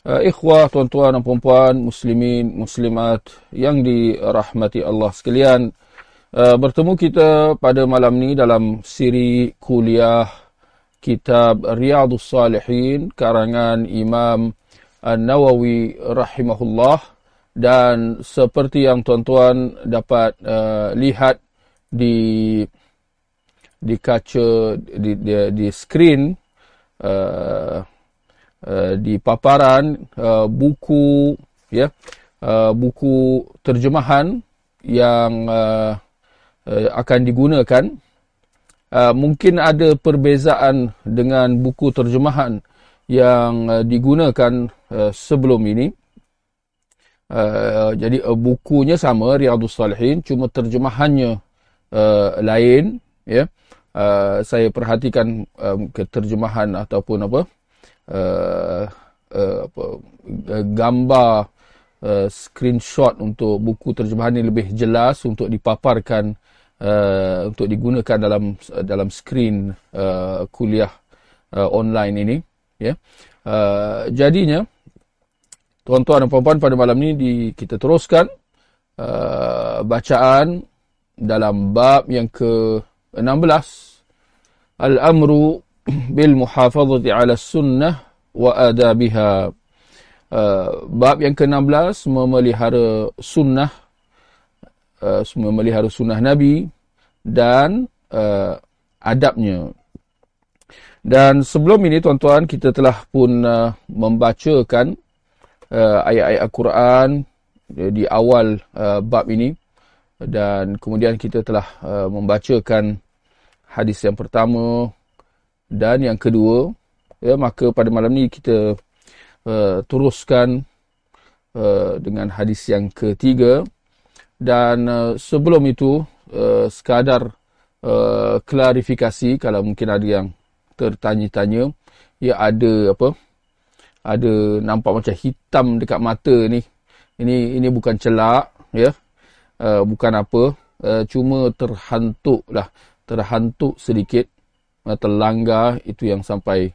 Uh, ikhwah, tuan-tuan dan puan-puan, muslimin, muslimat yang dirahmati Allah sekalian. Uh, bertemu kita pada malam ni dalam siri kuliah kitab Riyadus Salihin karangan Imam An-Nawawi rahimahullah dan seperti yang tuan-tuan dapat uh, lihat di di kaca di di, di screen uh, Uh, di paparan uh, buku ya uh, buku terjemahan yang uh, uh, akan digunakan. Uh, mungkin ada perbezaan dengan buku terjemahan yang uh, digunakan uh, sebelum ini. Uh, jadi uh, bukunya sama Riyadhus Salihin cuma terjemahannya uh, lain ya. Uh, saya perhatikan um, keterjemahan ataupun apa uh, uh, apa, uh, gambar uh, screenshot untuk buku terjemahan ini lebih jelas untuk dipaparkan uh, untuk digunakan dalam dalam screen uh, kuliah uh, online ini ya yeah. uh, jadinya tuan-tuan dan puan-puan pada malam ini di, kita teruskan uh, bacaan dalam bab yang ke-16 al-amru bil muhafazati ala sunnah wa adabiha. Uh, bab yang ke-16 memelihara sunnah uh, memelihara sunnah Nabi dan uh, adabnya. Dan sebelum ini tuan-tuan kita telah pun uh, membacakan uh, ayat-ayat Al-Quran di awal uh, bab ini dan kemudian kita telah uh, membacakan hadis yang pertama dan yang kedua ya maka pada malam ni kita uh, teruskan uh, dengan hadis yang ketiga. Dan uh, sebelum itu uh, sekadar uh, klarifikasi kalau mungkin ada yang tertanya-tanya. Ya ada apa? Ada nampak macam hitam dekat mata ni. Ini ini bukan celak ya. Uh, bukan apa. Uh, cuma terhantuk lah. Terhantuk sedikit terlanggar itu yang sampai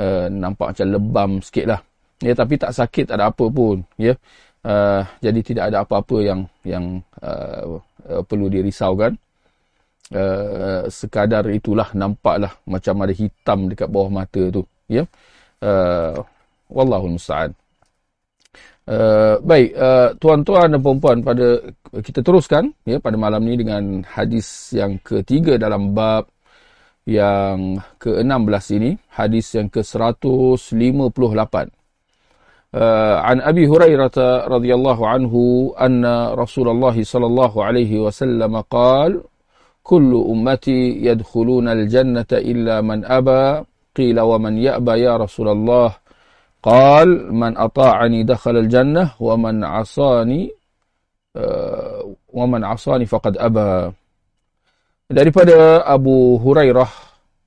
uh, nampak macam lebam sikit lah. Ya, tapi tak sakit, tak ada apa pun. Ya. Uh, jadi tidak ada apa-apa yang yang uh, uh, perlu dirisaukan. Uh, sekadar itulah nampaklah macam ada hitam dekat bawah mata tu. Ya. Uh, Wallahul musta'an. Uh, baik, uh, tuan-tuan dan puan-puan pada kita teruskan ya pada malam ni dengan hadis yang ketiga dalam bab yang ke-16 ini hadis yang ke-158 uh, an Abi Hurairah radhiyallahu anhu anna Rasulullah sallallahu alaihi wasallam qala kullu ummati yadkhuluna al-jannata illa man aba qila wa man ya'ba ya Rasulullah قال من أطاعني دخل الجنة ومن عصاني ومن عصاني فقد أبى daripada Abu Hurairah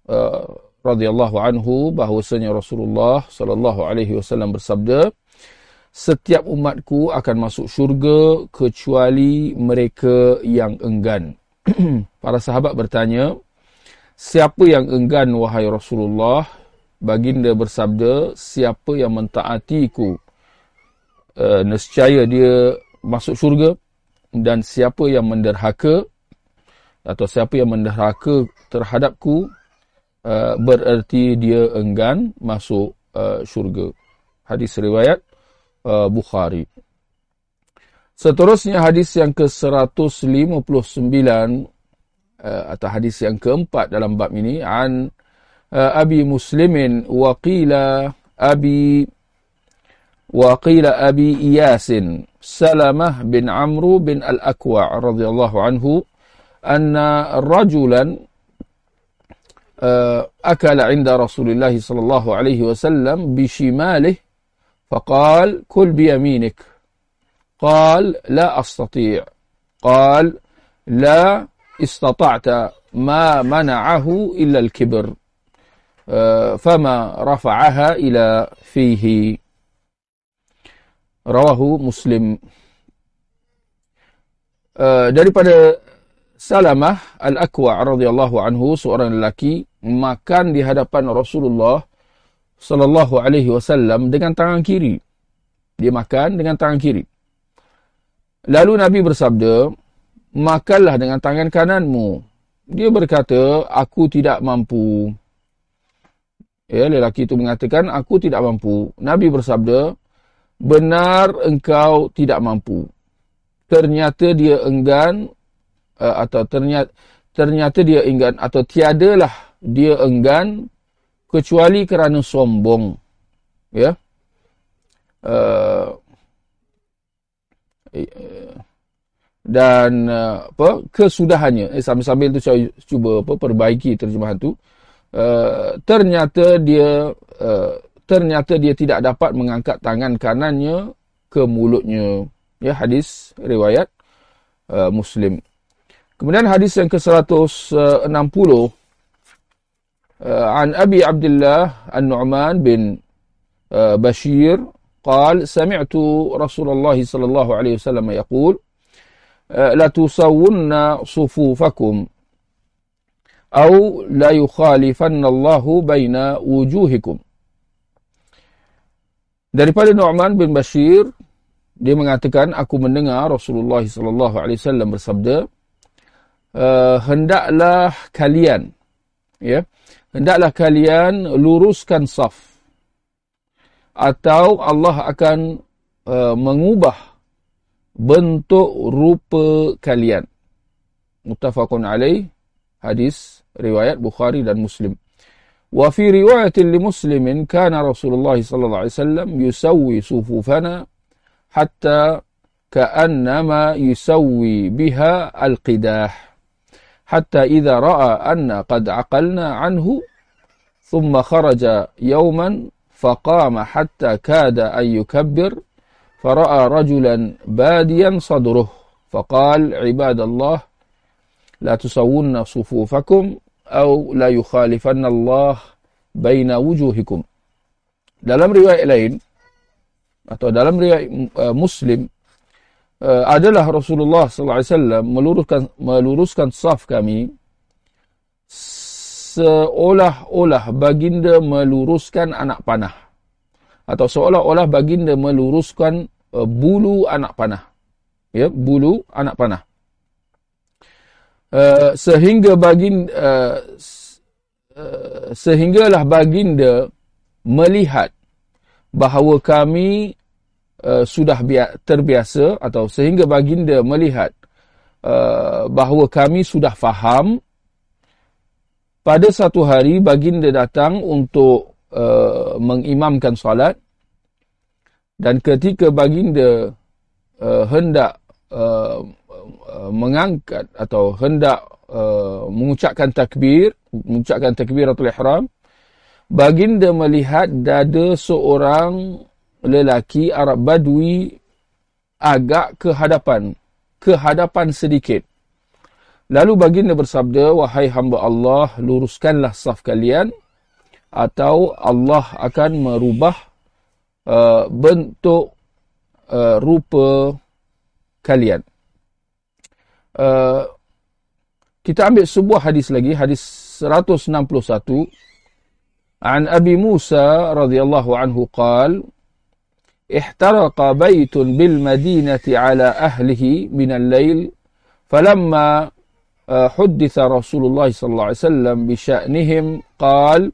uh, radhiyallahu anhu bahwasanya Rasulullah sallallahu alaihi wasallam bersabda setiap umatku akan masuk syurga kecuali mereka yang enggan. Para sahabat bertanya, siapa yang enggan wahai Rasulullah? Baginda bersabda, siapa yang mentaatiku? Uh, nescaya dia masuk syurga dan siapa yang menderhaka atau siapa yang menderhaka terhadapku uh, bererti dia enggan masuk uh, syurga. Hadis riwayat uh, Bukhari. Seterusnya hadis yang ke-159 uh, atau hadis yang keempat dalam bab ini an uh, Abi Muslimin wa qila Abi wa qila Abi Iyasin Salamah bin Amru bin Al-Akwa radhiyallahu anhu أن رجلا أكل عند رسول الله صلى الله عليه وسلم بشماله فقال كل بيمينك. قال لا أستطيع. قال لا استطعت ما منعه إلا الكبر. فما رفعها إلى فيه. rawahu muslim uh, daripada Salamah Al-Aqwa radhiyallahu anhu seorang lelaki makan di hadapan Rasulullah sallallahu alaihi wasallam dengan tangan kiri. Dia makan dengan tangan kiri. Lalu nabi bersabda makanlah dengan tangan kananmu. Dia berkata aku tidak mampu. Ya lelaki itu mengatakan aku tidak mampu. Nabi bersabda benar engkau tidak mampu. Ternyata dia enggan uh, atau ternyata ternyata dia enggan atau tiadalah dia enggan kecuali kerana sombong. Ya. Uh, dan uh, apa kesudahannya eh, sambil-sambil tu saya cuba apa perbaiki terjemahan tu uh, ternyata dia uh, ternyata dia tidak dapat mengangkat tangan kanannya ke mulutnya. Ya hadis riwayat uh, Muslim. Kemudian hadis yang ke-160 uh, an Abi Abdullah An-Nu'man bin uh, Bashir قال سمعت رسول الله صلى الله عليه وسلم يقول لا تصون صفوفكم أو لا يخالفن الله بين وجوهكم Daripada Nu'man bin Bashir, dia mengatakan, aku mendengar Rasulullah sallallahu alaihi wasallam bersabda, uh, hendaklah kalian ya hendaklah kalian luruskan saf. Atau Allah akan uh, mengubah bentuk rupa kalian. Muttafaqun alaih hadis riwayat bukhari dan muslim. Wa fi riwayatin li muslimin kana rasulullah sallallahu alaihi wasallam yusawwi sufufana hatta ka'annama yusawwi biha alqidah. qidah حتى إذا رأى أن قد عقلنا عنه ثم خرج يوما فقام حتى كاد أن يكبر فرأى رجلا باديا صدره فقال عباد الله لا تسوون صفوفكم atau la yukhalifanna Allah baina wujuhikum. Dalam riwayat lain atau dalam riwayat uh, Muslim uh, adalah Rasulullah sallallahu alaihi wasallam meluruskan meluruskan saf kami seolah-olah baginda meluruskan anak panah. Atau seolah-olah baginda meluruskan uh, bulu anak panah. Ya bulu anak panah. Uh, sehingga bagin uh, uh, sehinggalah baginda melihat bahawa kami uh, sudah terbiasa atau sehingga baginda melihat uh, bahawa kami sudah faham pada satu hari baginda datang untuk uh, mengimamkan solat. Dan ketika baginda uh, hendak uh, mengangkat atau hendak uh, mengucapkan takbir, mengucapkan takbiratul ihram, baginda melihat dada seorang lelaki Arab Badui agak ke hadapan, ke hadapan sedikit. Lalu baginda bersabda, wahai hamba Allah, luruskanlah saf kalian atau Allah akan merubah uh, bentuk uh, rupa kalian. Uh, kita ambil sebuah hadis lagi, hadis 161. An Abi Musa radhiyallahu anhu qal, احترق بيت بالمدينة على أهله من الليل فلما آه، حدث رسول الله صلى الله عليه وسلم بشأنهم قال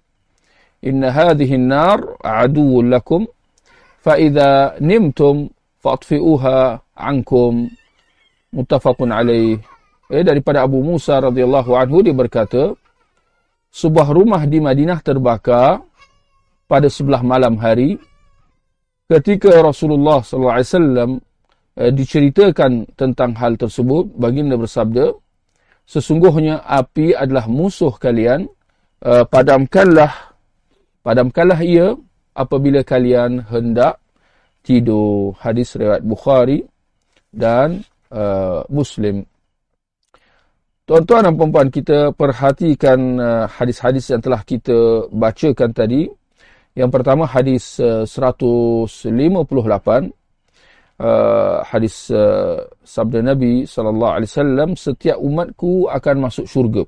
إن هذه النار عدو لكم فإذا نمتم فاطفئوها عنكم. متفق عليه. Eh, daripada Abu Musa radhiyallahu anhu dia berkata sebuah rumah di Madinah terbakar pada sebelah malam hari ketika Rasulullah wasallam eh, diceritakan tentang hal tersebut baginda bersabda sesungguhnya api adalah musuh kalian eh, padamkanlah padamkanlah ia apabila kalian hendak tidur hadis riwayat Bukhari dan uh, Muslim. Tuan-tuan dan puan kita perhatikan uh, hadis-hadis yang telah kita bacakan tadi. Yang pertama hadis uh, 158 uh, hadis uh, sabda Nabi sallallahu alaihi wasallam setiap umatku akan masuk syurga.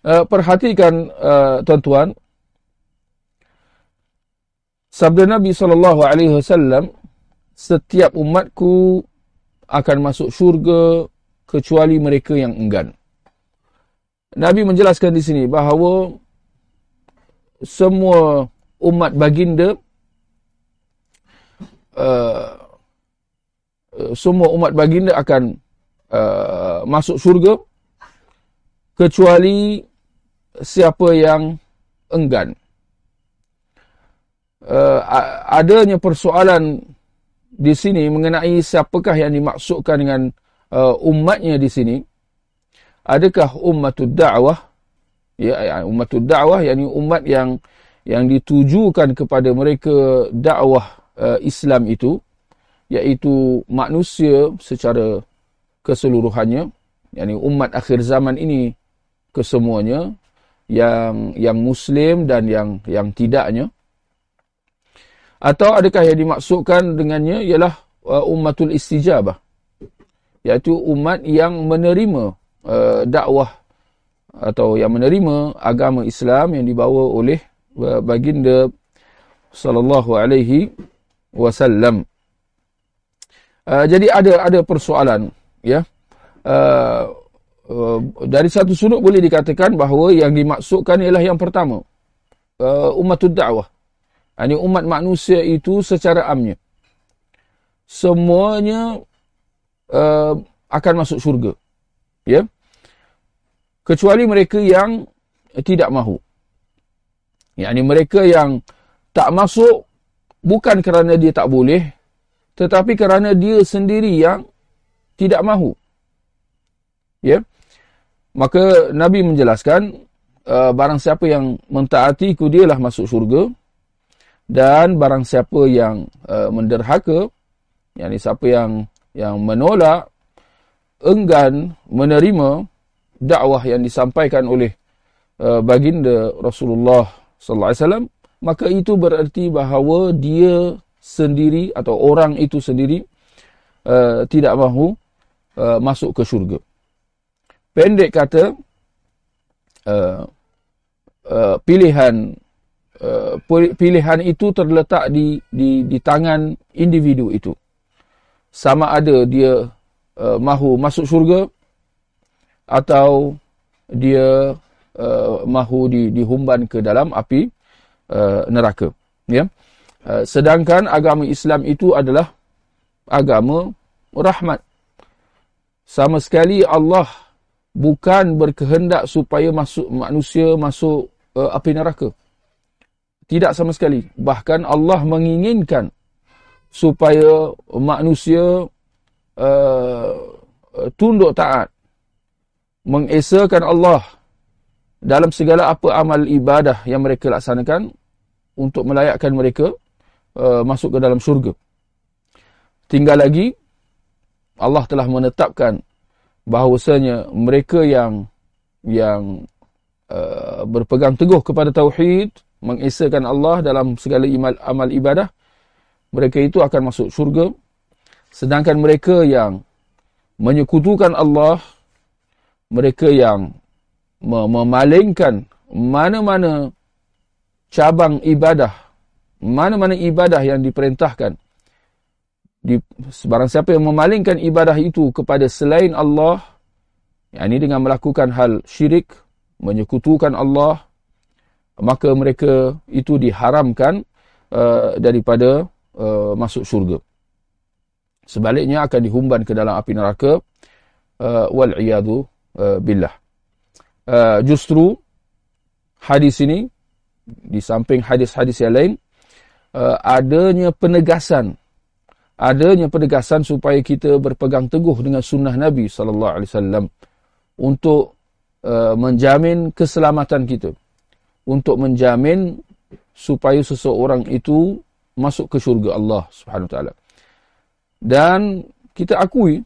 Uh, perhatikan uh, tuan-tuan sabda Nabi sallallahu alaihi wasallam setiap umatku akan masuk syurga kecuali mereka yang enggan. Nabi menjelaskan di sini bahawa semua umat baginda uh, semua umat baginda akan uh, masuk syurga kecuali siapa yang enggan. Uh, adanya persoalan di sini mengenai siapakah yang dimaksudkan dengan uh, umatnya di sini. Adakah umatud da'wah ya, ya umatul dakwah yakni umat yang yang ditujukan kepada mereka dakwah uh, Islam itu iaitu manusia secara keseluruhannya yakni umat akhir zaman ini kesemuanya yang yang muslim dan yang yang tidaknya. Atau adakah yang dimaksudkan dengannya ialah uh, ummatul istijabah iaitu umat yang menerima uh, dakwah atau yang menerima agama Islam yang dibawa oleh baginda sallallahu alaihi wasallam. Uh, jadi ada ada persoalan ya. Uh, uh, dari satu sudut boleh dikatakan bahawa yang dimaksudkan ialah yang pertama uh, umatud da'wah. Ini umat manusia itu secara amnya. Semuanya uh, akan masuk syurga. Ya. Yeah? Kecuali mereka yang tidak mahu. Yang mereka yang tak masuk bukan kerana dia tak boleh, tetapi kerana dia sendiri yang tidak mahu. Ya. Maka Nabi menjelaskan uh, barang siapa yang mentaati ku dialah masuk syurga dan barang siapa yang uh, menderhaka yakni siapa yang yang menolak enggan menerima dakwah yang disampaikan oleh uh, baginda Rasulullah sallallahu alaihi wasallam maka itu bererti bahawa dia sendiri atau orang itu sendiri uh, tidak mahu uh, masuk ke syurga. Pendek kata uh, uh, pilihan uh, pilihan itu terletak di di di tangan individu itu. Sama ada dia uh, mahu masuk syurga atau dia uh, mahu di, dihumban ke dalam api uh, neraka. Ya? Uh, sedangkan agama Islam itu adalah agama rahmat. Sama sekali Allah bukan berkehendak supaya masuk manusia masuk uh, api neraka. Tidak sama sekali. Bahkan Allah menginginkan supaya manusia uh, tunduk taat mengesakan Allah dalam segala apa amal ibadah yang mereka laksanakan untuk melayakkan mereka uh, masuk ke dalam syurga. Tinggal lagi Allah telah menetapkan bahawasanya mereka yang yang uh, berpegang teguh kepada tauhid, mengesakan Allah dalam segala amal, amal ibadah, mereka itu akan masuk syurga. Sedangkan mereka yang menyekutukan Allah mereka yang memalingkan mana-mana cabang ibadah, mana-mana ibadah yang diperintahkan. Di, sebarang siapa yang memalingkan ibadah itu kepada selain Allah, yang ini dengan melakukan hal syirik, menyekutukan Allah, maka mereka itu diharamkan uh, daripada uh, masuk syurga. Sebaliknya akan dihumban ke dalam api neraka. Uh, Wal'iyadu uh, billah. Uh, justru hadis ini di samping hadis-hadis yang lain uh, adanya penegasan. Adanya penegasan supaya kita berpegang teguh dengan sunnah Nabi sallallahu alaihi wasallam untuk uh, menjamin keselamatan kita. Untuk menjamin supaya seseorang itu masuk ke syurga Allah Subhanahu wa taala. Dan kita akui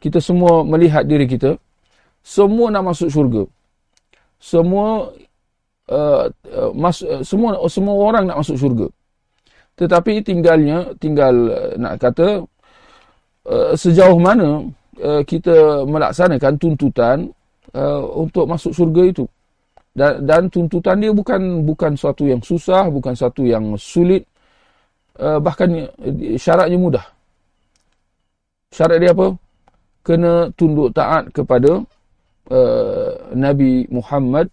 kita semua melihat diri kita semua nak masuk syurga. Semua uh, uh, mas, uh, semua semua orang nak masuk syurga. Tetapi tinggalnya tinggal uh, nak kata uh, sejauh mana uh, kita melaksanakan tuntutan uh, untuk masuk syurga itu. Dan, dan tuntutan dia bukan bukan suatu yang susah bukan suatu yang sulit. Uh, bahkan syaratnya mudah. Syarat dia apa? Kena tunduk taat kepada uh, Nabi Muhammad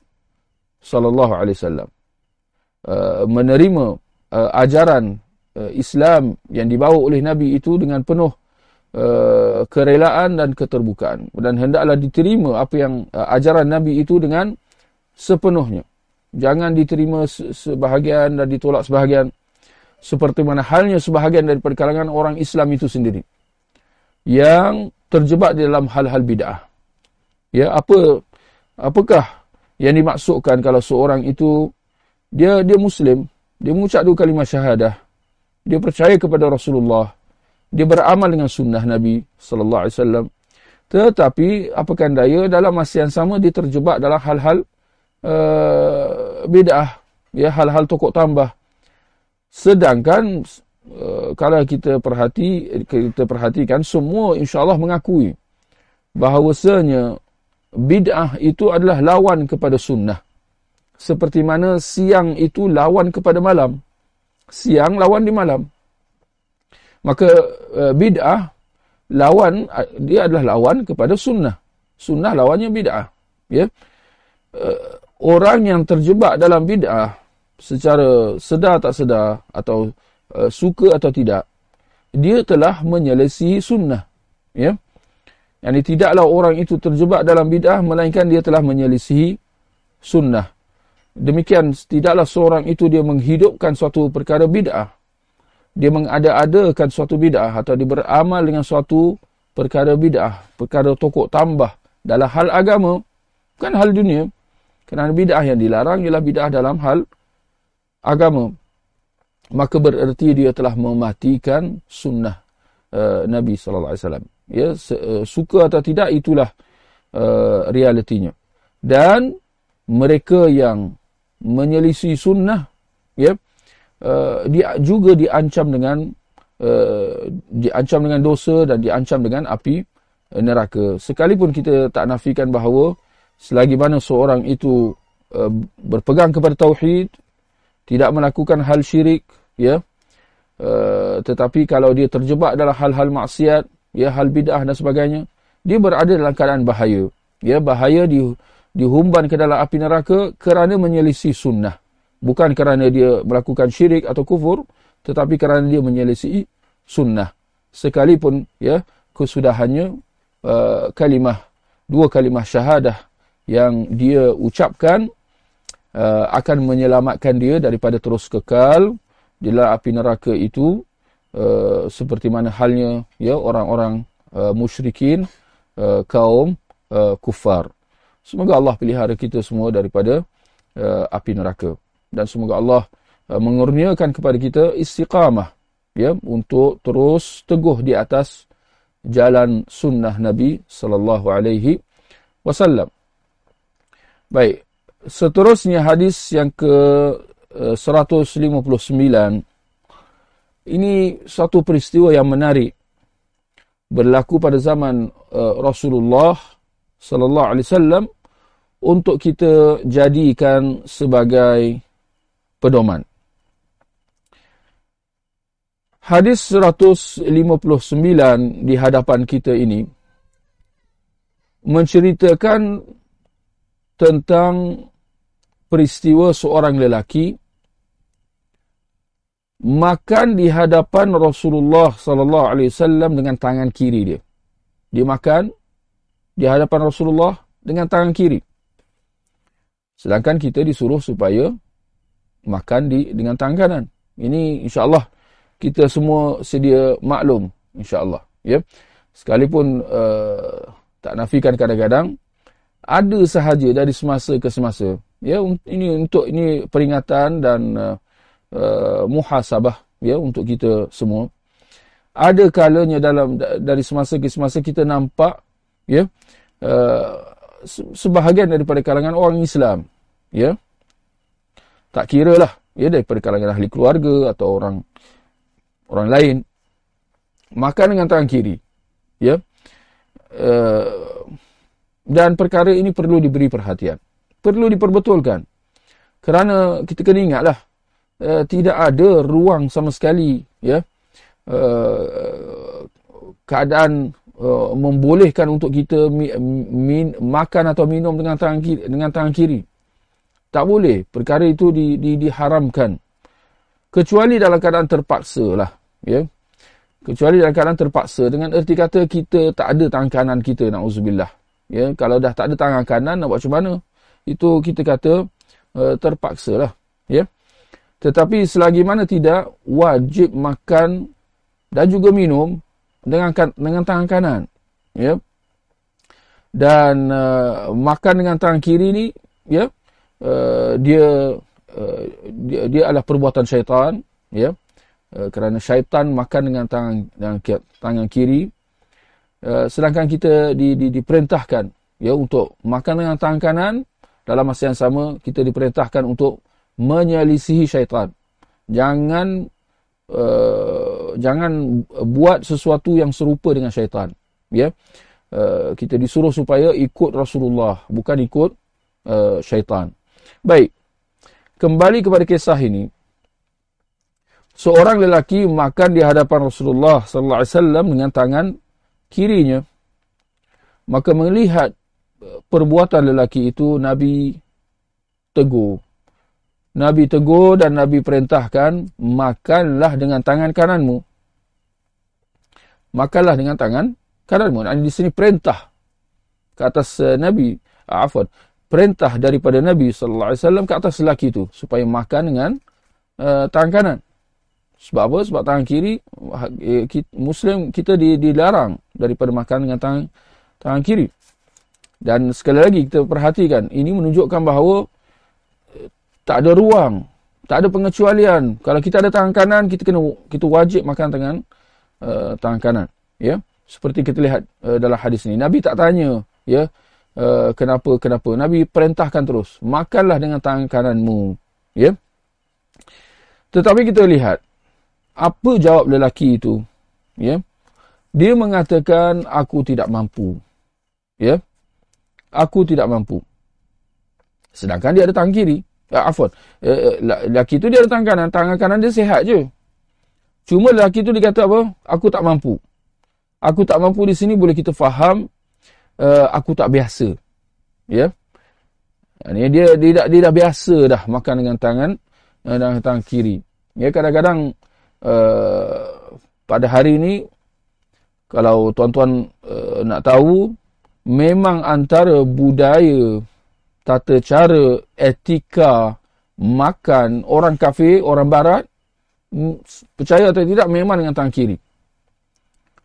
sallallahu alaihi wasallam. Uh, menerima uh, ajaran uh, Islam yang dibawa oleh Nabi itu dengan penuh uh, kerelaan dan keterbukaan. Dan hendaklah diterima apa yang uh, ajaran Nabi itu dengan sepenuhnya. Jangan diterima sebahagian dan ditolak sebahagian seperti mana halnya sebahagian daripada kalangan orang Islam itu sendiri. Yang terjebak di dalam hal-hal bid'ah. Ya, apa apakah yang dimaksudkan kalau seorang itu dia dia muslim, dia mengucap dua kalimah syahadah, dia percaya kepada Rasulullah, dia beramal dengan sunnah Nabi sallallahu alaihi wasallam. Tetapi apakah daya dalam masa yang sama dia terjebak dalam hal-hal uh, bid'ah, ya hal-hal tokok tambah. Sedangkan Eh, kalau kita perhati kita perhatikan semua insya-Allah mengakui bahawasanya bid'ah itu adalah lawan kepada sunnah. Seperti mana siang itu lawan kepada malam. Siang lawan di malam. Maka eh, bid'ah lawan dia adalah lawan kepada sunnah. Sunnah lawannya bid'ah. Ya. Eh, orang yang terjebak dalam bid'ah secara sedar tak sedar atau Uh, suka atau tidak dia telah menyelesaikan sunnah ya yani tidaklah orang itu terjebak dalam bidah melainkan dia telah menyelesaikan sunnah. Demikian tidaklah seorang itu dia menghidupkan suatu perkara bidah. Dia mengada-adakan suatu bidah atau dia beramal dengan suatu perkara bidah perkara tokok tambah dalam hal agama bukan hal dunia. Kerana bidah yang dilarang ialah bidah dalam hal agama. Maka bererti dia telah mematikan sunnah uh, Nabi sallallahu alaihi wasallam ya uh, suka atau tidak itulah uh, realitinya. Dan mereka yang menyelisih sunnah ya uh, dia juga diancam dengan uh, diancam dengan dosa dan diancam dengan api neraka. Sekalipun kita tak nafikan bahawa selagi mana seorang itu uh, berpegang kepada tauhid tidak melakukan hal syirik ya uh, tetapi kalau dia terjebak dalam hal-hal maksiat ya hal bidah dan sebagainya dia berada dalam keadaan bahaya. Ya bahaya di dihumban ke dalam api neraka kerana menyelisih sunnah. Bukan kerana dia melakukan syirik atau kufur tetapi kerana dia menyelisih sunnah. Sekalipun ya kesudahannya uh, kalimah dua kalimah syahadah yang dia ucapkan uh, akan menyelamatkan dia daripada terus kekal. Di dalam api neraka itu uh, seperti mana halnya ya orang-orang uh, musyrikin uh, kaum uh, kufar. Semoga Allah pelihara kita semua daripada uh, api neraka dan semoga Allah uh, mengurniakan kepada kita istiqamah ya untuk terus teguh di atas jalan sunnah Nabi sallallahu alaihi wasallam. Baik, seterusnya hadis yang ke 159 ini satu peristiwa yang menarik berlaku pada zaman uh, Rasulullah sallallahu alaihi wasallam untuk kita jadikan sebagai pedoman. Hadis 159 di hadapan kita ini menceritakan tentang peristiwa seorang lelaki makan di hadapan Rasulullah sallallahu alaihi wasallam dengan tangan kiri dia. Dia makan di hadapan Rasulullah dengan tangan kiri. Sedangkan kita disuruh supaya makan di dengan tangan kanan. Ini insya-Allah kita semua sedia maklum insya-Allah, ya. Sekalipun uh, tak nafikan kadang-kadang ada sahaja dari semasa ke semasa ya ini untuk ini peringatan dan uh, uh, muhasabah ya untuk kita semua. Ada kalanya dalam dari semasa ke semasa kita nampak ya uh, sebahagian daripada kalangan orang Islam ya. Tak kira lah ya daripada kalangan ahli keluarga atau orang orang lain. Makan dengan tangan kiri ya. Uh, dan perkara ini perlu diberi perhatian perlu diperbetulkan. Kerana kita kena ingatlah uh, tidak ada ruang sama sekali ya. Uh, keadaan uh, membolehkan untuk kita mi, min, makan atau minum dengan tangan kiri, dengan tangan kiri. Tak boleh. Perkara itu di, di, diharamkan. Kecuali dalam keadaan terpaksa lah ya. Kecuali dalam keadaan terpaksa. Dengan erti kata kita tak ada tangan kanan kita na'udzubillah ya. Kalau dah tak ada tangan kanan nak buat macam mana? Itu kita kata uh, terpaksa lah ya tetapi selagi mana tidak wajib makan dan juga minum dengan dengan tangan kanan. Ya. Dan uh, makan dengan tangan kiri ni ya uh, dia, uh, dia dia adalah perbuatan syaitan ya. Eh, kerana syaitan makan dengan tangan dengan tangan kiri. Uh, sedangkan kita di, di, diperintahkan ya untuk makan dengan tangan kanan dalam masa yang sama kita diperintahkan untuk menyelisihi syaitan. Jangan uh, jangan buat sesuatu yang serupa dengan syaitan. Ya? Uh, kita disuruh supaya ikut Rasulullah bukan ikut uh, syaitan. Baik. Kembali kepada kisah ini. Seorang lelaki makan di hadapan Rasulullah sallallahu alaihi wasallam dengan tangan kirinya. Maka melihat uh, perbuatan lelaki itu Nabi tegur Nabi tegur dan Nabi perintahkan makanlah dengan tangan kananmu makanlah dengan tangan kananmu dan di sini perintah ke atas uh, Nabi afwan perintah daripada Nabi sallallahu alaihi wasallam ke atas lelaki itu supaya makan dengan uh, tangan kanan sebab apa? Sebab tangan kiri, eh, Muslim kita dilarang daripada makan dengan tangan, tangan kiri. Dan sekali lagi kita perhatikan, ini menunjukkan bahawa eh, tak ada ruang, tak ada pengecualian. Kalau kita ada tangan kanan, kita kena kita wajib makan dengan uh, tangan kanan. Ya, seperti kita lihat uh, dalam hadis ini. Nabi tak tanya, ya, uh, kenapa kenapa. Nabi perintahkan terus, makanlah dengan tangan kananmu. Ya. Tetapi kita lihat apa jawab lelaki itu? Ya. Dia mengatakan aku tidak mampu. Ya. Aku tidak mampu. Sedangkan dia ada tangan kiri. Afwan. Eh, eh, lelaki itu dia ada tangan kanan. Tangan kanan dia sihat je. Cuma lelaki itu dia kata apa? Aku tak mampu. Aku tak mampu di sini boleh kita faham uh, aku tak biasa. Ya. Ini dia dia, dia dah biasa dah makan dengan tangan uh, dengan tangan kiri. Ya kadang-kadang uh, pada hari ini kalau tuan-tuan uh, nak tahu memang antara budaya tata cara etika makan orang kafir orang barat percaya atau tidak memang dengan tangan kiri.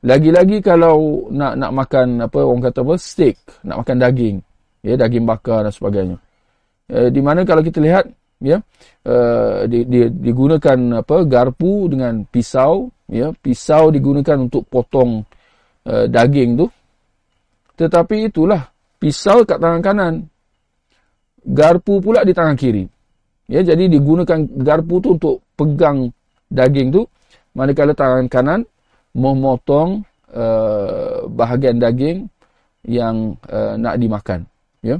Lagi-lagi kalau nak nak makan apa orang kata apa steak nak makan daging ya daging bakar dan sebagainya. Eh, di mana kalau kita lihat ya uh, di, di, digunakan apa garpu dengan pisau ya pisau digunakan untuk potong uh, daging tu. Tetapi itulah pisau kat tangan kanan garpu pula di tangan kiri. Ya jadi digunakan garpu tu untuk pegang daging tu. Manakala tangan kanan memotong uh, bahagian daging yang uh, nak dimakan. Ya.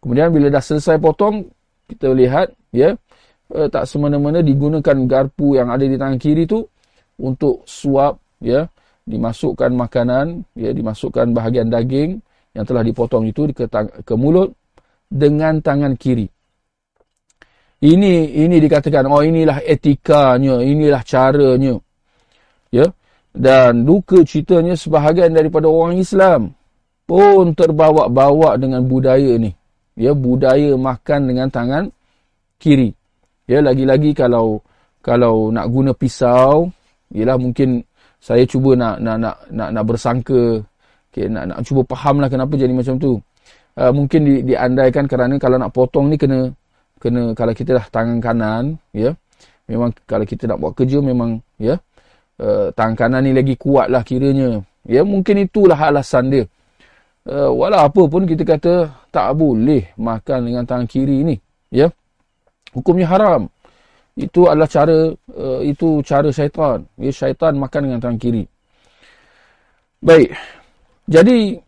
Kemudian bila dah selesai potong kita lihat ya uh, tak semena-mena digunakan garpu yang ada di tangan kiri tu untuk suap ya. Dimasukkan makanan ya dimasukkan bahagian daging yang telah dipotong itu ke, ke mulut dengan tangan kiri. Ini ini dikatakan oh inilah etikanya inilah caranya. Ya? Dan duka ceritanya sebahagian daripada orang Islam pun terbawa-bawa dengan budaya ni. Ya budaya makan dengan tangan kiri. Ya lagi-lagi kalau kalau nak guna pisau, ialah mungkin saya cuba nak nak nak nak, nak bersangka. Okay, nak nak cuba fahamlah kenapa jadi macam tu. Uh, mungkin di, diandaikan kerana kalau nak potong ni kena kena kalau kita dah tangan kanan, ya. Memang kalau kita nak buat kerja memang ya uh, tangan kanan ni lagi kuat lah kiranya. Ya, mungkin itulah alasan dia. Uh, walau apa pun kita kata tak boleh makan dengan tangan kiri ni. Ya, hukumnya haram. Itu adalah cara uh, itu cara syaitan. Ya, syaitan makan dengan tangan kiri. Baik. Jadi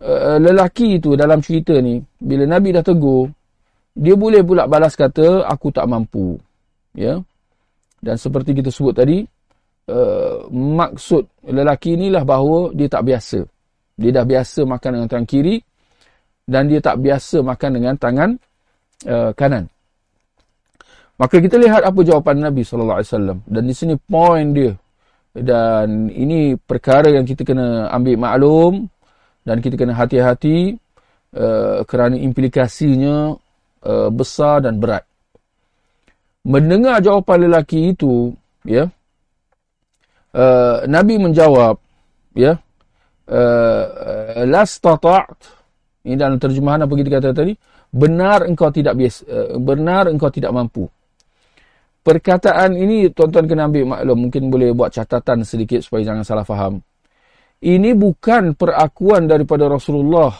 uh, lelaki itu dalam cerita ni bila Nabi dah tegur dia boleh pula balas kata aku tak mampu. Ya. Dan seperti kita sebut tadi uh, maksud lelaki inilah bahawa dia tak biasa. Dia dah biasa makan dengan tangan kiri dan dia tak biasa makan dengan tangan uh, kanan. Maka kita lihat apa jawapan Nabi sallallahu alaihi wasallam dan di sini poin dia. Dan ini perkara yang kita kena ambil maklum dan kita kena hati-hati uh, kerana implikasinya uh, besar dan berat. Mendengar jawapan lelaki itu, ya, uh, Nabi menjawab, ya, uh, las tata't. Ini dalam terjemahan apa kita kata tadi, benar engkau tidak biasa, uh, benar engkau tidak mampu perkataan ini tuan-tuan kena ambil maklum mungkin boleh buat catatan sedikit supaya jangan salah faham ini bukan perakuan daripada Rasulullah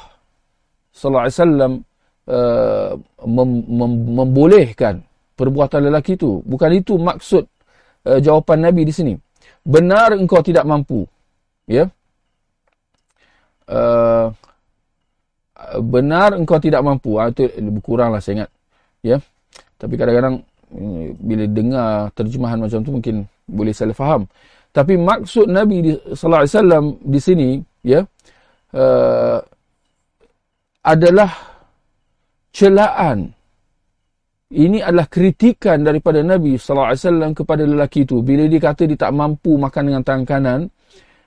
sallallahu alaihi wasallam uh, mem mem membolehkan perbuatan lelaki itu. Bukan itu maksud uh, jawapan nabi di sini. Benar engkau tidak mampu ya? Uh, benar engkau tidak mampu. Ah, itu lebih kuranglah saya ingat ya? Tapi kadang-kadang bila dengar terjemahan macam tu mungkin boleh salah faham. Tapi maksud Nabi sallallahu alaihi wasallam di sini ya uh, adalah celaan. Ini adalah kritikan daripada Nabi sallallahu alaihi wasallam kepada lelaki itu bila dia kata dia tak mampu makan dengan tangan kanan.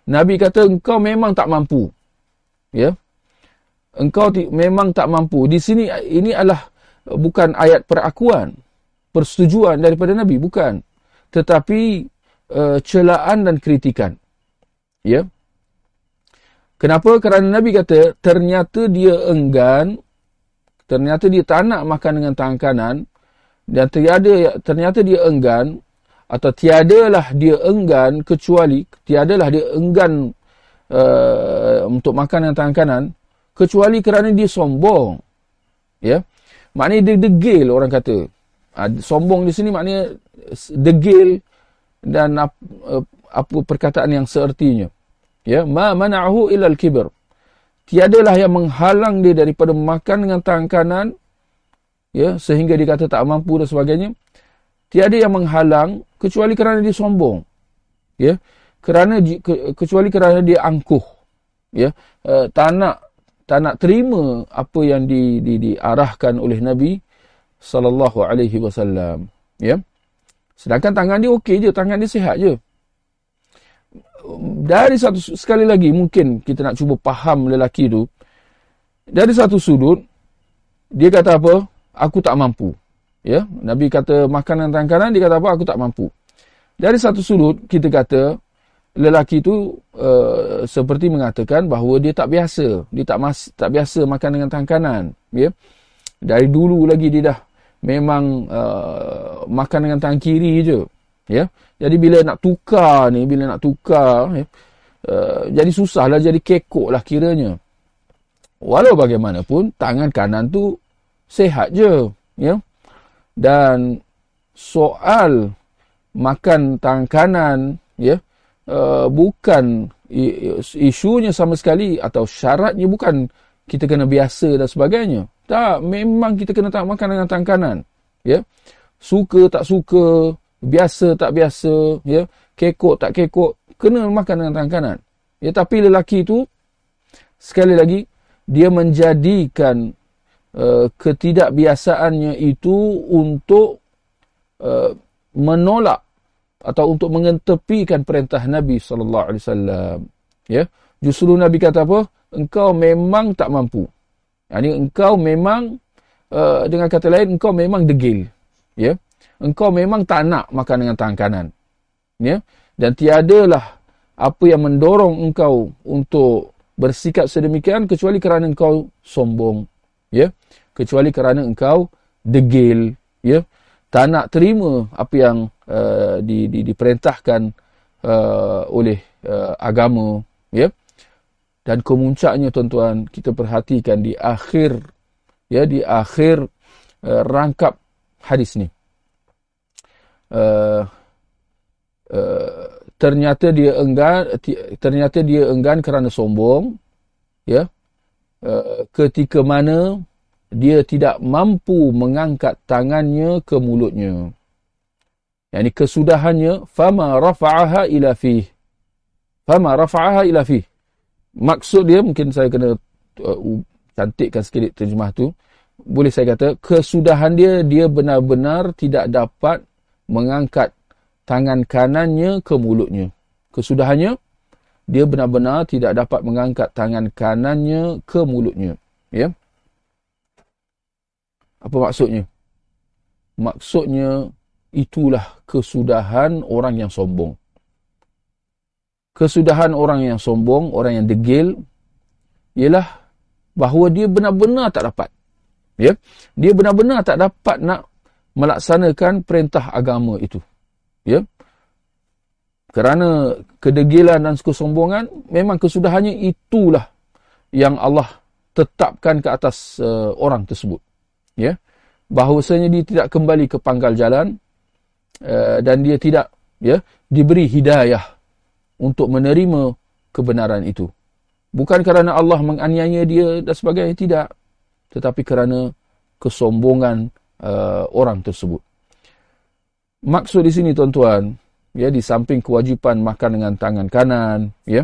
Nabi kata engkau memang tak mampu. Ya. Engkau memang tak mampu. Di sini ini adalah bukan ayat perakuan persetujuan daripada Nabi bukan tetapi uh, celaan dan kritikan. Ya. Kenapa? Kerana Nabi kata ternyata dia enggan ternyata dia tak nak makan dengan tangan kanan dan tiada ternyata dia enggan atau tiadalah dia enggan kecuali tiadalah dia enggan uh, untuk makan dengan tangan kanan kecuali kerana dia sombong. Ya. Maknanya dia degil orang kata. Uh, sombong di sini maknanya degil dan uh, apa perkataan yang seertinya. Ya, ma mana'ahu illa al-kibr. Tiadalah yang menghalang dia daripada makan dengan tangan kanan ya sehingga dia kata tak mampu dan sebagainya. Tiada yang menghalang kecuali kerana dia sombong. Ya. Kerana ke, kecuali kerana dia angkuh. Ya. Uh, tak nak tak nak terima apa yang di, di, diarahkan oleh Nabi sallallahu alaihi wasallam ya sedangkan tangan dia okey je tangan dia sihat je. Dari satu sekali lagi mungkin kita nak cuba faham lelaki tu dari satu sudut dia kata apa? Aku tak mampu. Ya? Nabi kata makanan tangan kanan dia kata apa? Aku tak mampu. Dari satu sudut kita kata lelaki tu uh, seperti mengatakan bahawa dia tak biasa. Dia tak mas tak biasa makan dengan tangan kanan ya? Dari dulu lagi dia dah memang uh, makan dengan tangan kiri je. Ya. Jadi bila nak tukar ni bila nak tukar ya, uh, jadi susahlah jadi kekok lah kiranya. Walau bagaimanapun tangan kanan tu sehat je ya. Dan soal makan tangan kanan ya uh, bukan isunya sama sekali atau syaratnya bukan kita kena biasa dan sebagainya tak, memang kita kena tak makan dengan tangan kanan. Ya. Suka tak suka, biasa tak biasa, ya. Kekok tak kekok, kena makan dengan tangan kanan. Ya, tapi lelaki itu sekali lagi dia menjadikan uh, ketidakbiasaannya itu untuk uh, menolak atau untuk mengentepikan perintah Nabi sallallahu alaihi wasallam. Ya. Justru Nabi kata apa? Engkau memang tak mampu. Yani engkau memang uh, dengan kata lain engkau memang degil. Ya. Engkau memang tak nak makan dengan tangan kanan. Ya. Dan tiadalah apa yang mendorong engkau untuk bersikap sedemikian kecuali kerana engkau sombong. Ya. Kecuali kerana engkau degil, ya. Tak nak terima apa yang uh, di, di, diperintahkan uh, oleh uh, agama ya dan kemuncaknya tuan-tuan kita perhatikan di akhir ya di akhir uh, rangkap hadis ni. Uh, uh, ternyata dia enggan ternyata dia enggan kerana sombong ya. Uh, ketika mana dia tidak mampu mengangkat tangannya ke mulutnya. Yakni kesudahannya fama rafa'aha ila fi fama rafa'aha ila fi maksud dia mungkin saya kena uh, cantikkan sikit terjemah tu. Boleh saya kata kesudahan dia dia benar-benar tidak dapat mengangkat tangan kanannya ke mulutnya. Kesudahannya dia benar-benar tidak dapat mengangkat tangan kanannya ke mulutnya. Ya? Apa maksudnya? Maksudnya itulah kesudahan orang yang sombong kesudahan orang yang sombong, orang yang degil, ialah bahawa dia benar-benar tak dapat. Ya, Dia benar-benar tak dapat nak melaksanakan perintah agama itu. Ya, Kerana kedegilan dan kesombongan, memang kesudahannya itulah yang Allah tetapkan ke atas uh, orang tersebut. Ya, Bahawasanya dia tidak kembali ke pangkal jalan uh, dan dia tidak ya diberi hidayah untuk menerima kebenaran itu. Bukan kerana Allah menganiaya dia dan sebagainya, tidak. Tetapi kerana kesombongan uh, orang tersebut. Maksud di sini tuan-tuan, ya di samping kewajipan makan dengan tangan kanan, ya,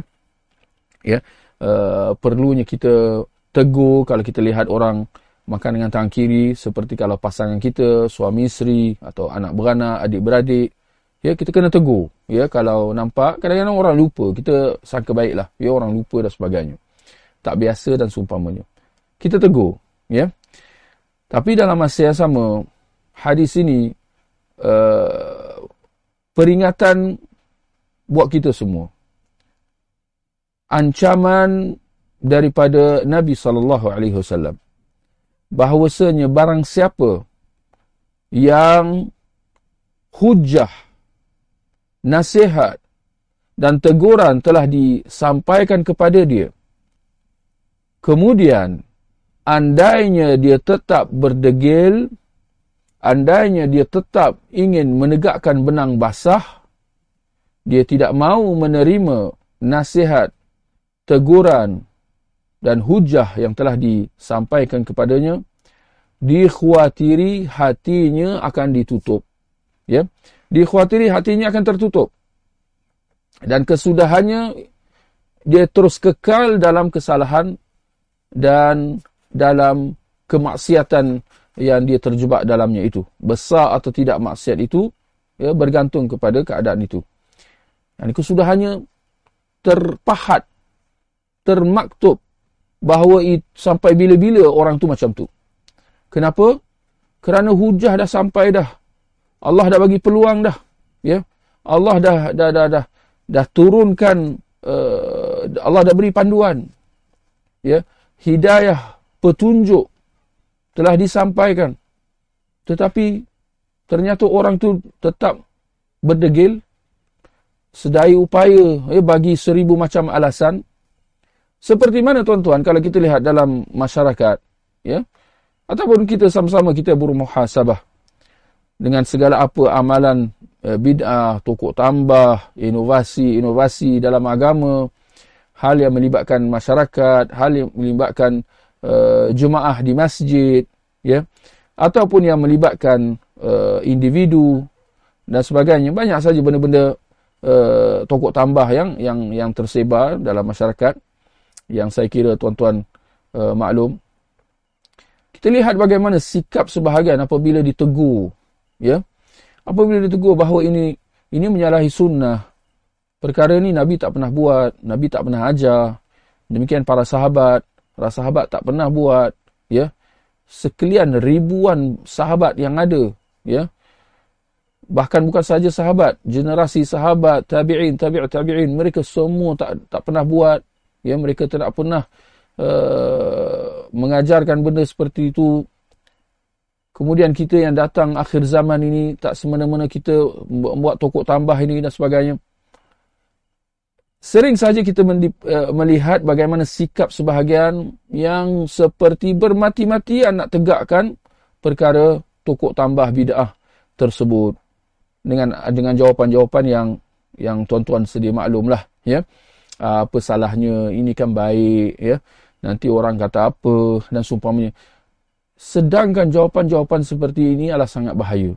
ya uh, perlunya kita tegur kalau kita lihat orang makan dengan tangan kiri, seperti kalau pasangan kita, suami isteri atau anak beranak, adik-beradik, ya kita kena tegur. Ya kalau nampak kadang-kadang orang lupa. Kita sangka baiklah. Ya orang lupa dan sebagainya. Tak biasa dan seumpamanya. Kita tegur. Ya. Tapi dalam masa yang sama hadis ini uh, peringatan buat kita semua. Ancaman daripada Nabi sallallahu alaihi wasallam. Bahawasanya barang siapa yang hujah nasihat dan teguran telah disampaikan kepada dia. Kemudian, andainya dia tetap berdegil, andainya dia tetap ingin menegakkan benang basah, dia tidak mahu menerima nasihat, teguran dan hujah yang telah disampaikan kepadanya, dikhawatiri hatinya akan ditutup. Ya dikhawatiri hatinya akan tertutup. Dan kesudahannya, dia terus kekal dalam kesalahan dan dalam kemaksiatan yang dia terjebak dalamnya itu. Besar atau tidak maksiat itu, ya, bergantung kepada keadaan itu. Dan kesudahannya terpahat, termaktub bahawa it, sampai bila-bila orang tu macam tu. Kenapa? Kerana hujah dah sampai dah Allah dah bagi peluang dah. Ya. Allah dah dah dah dah, dah turunkan uh, Allah dah beri panduan. Ya. Hidayah, petunjuk telah disampaikan. Tetapi ternyata orang tu tetap berdegil sedaya upaya ya, bagi seribu macam alasan seperti mana tuan-tuan kalau kita lihat dalam masyarakat ya ataupun kita sama-sama kita bermuhasabah dengan segala apa amalan uh, bid'ah, tokok tambah, inovasi-inovasi dalam agama, hal yang melibatkan masyarakat, hal yang melibatkan uh, jemaah di masjid, ya, ataupun yang melibatkan uh, individu dan sebagainya. Banyak saja benda-benda uh, tokok tambah yang yang yang tersebar dalam masyarakat yang saya kira tuan-tuan uh, maklum. Kita lihat bagaimana sikap sebahagian apabila ditegur ya? Apabila ditegur bahawa ini ini menyalahi sunnah perkara ini nabi tak pernah buat nabi tak pernah ajar. Demikian para sahabat para sahabat tak pernah buat ya? Sekalian ribuan sahabat yang ada ya? Bahkan bukan saja sahabat generasi sahabat tabi'in tabi'ut tabi'in mereka semua tak tak pernah buat ya? Mereka tidak pernah uh, mengajarkan benda seperti itu Kemudian kita yang datang akhir zaman ini tak semena-mena kita buat tokok tambah ini dan sebagainya. sering saja kita uh, melihat bagaimana sikap sebahagian yang seperti bermati-matian nak tegakkan perkara tokok tambah bid'ah tersebut. Dengan dengan jawapan-jawapan yang yang tuan-tuan sedia maklumlah ya. Apa salahnya ini kan baik ya. Nanti orang kata apa dan seumpamanya sedangkan jawapan-jawapan seperti ini adalah sangat bahaya.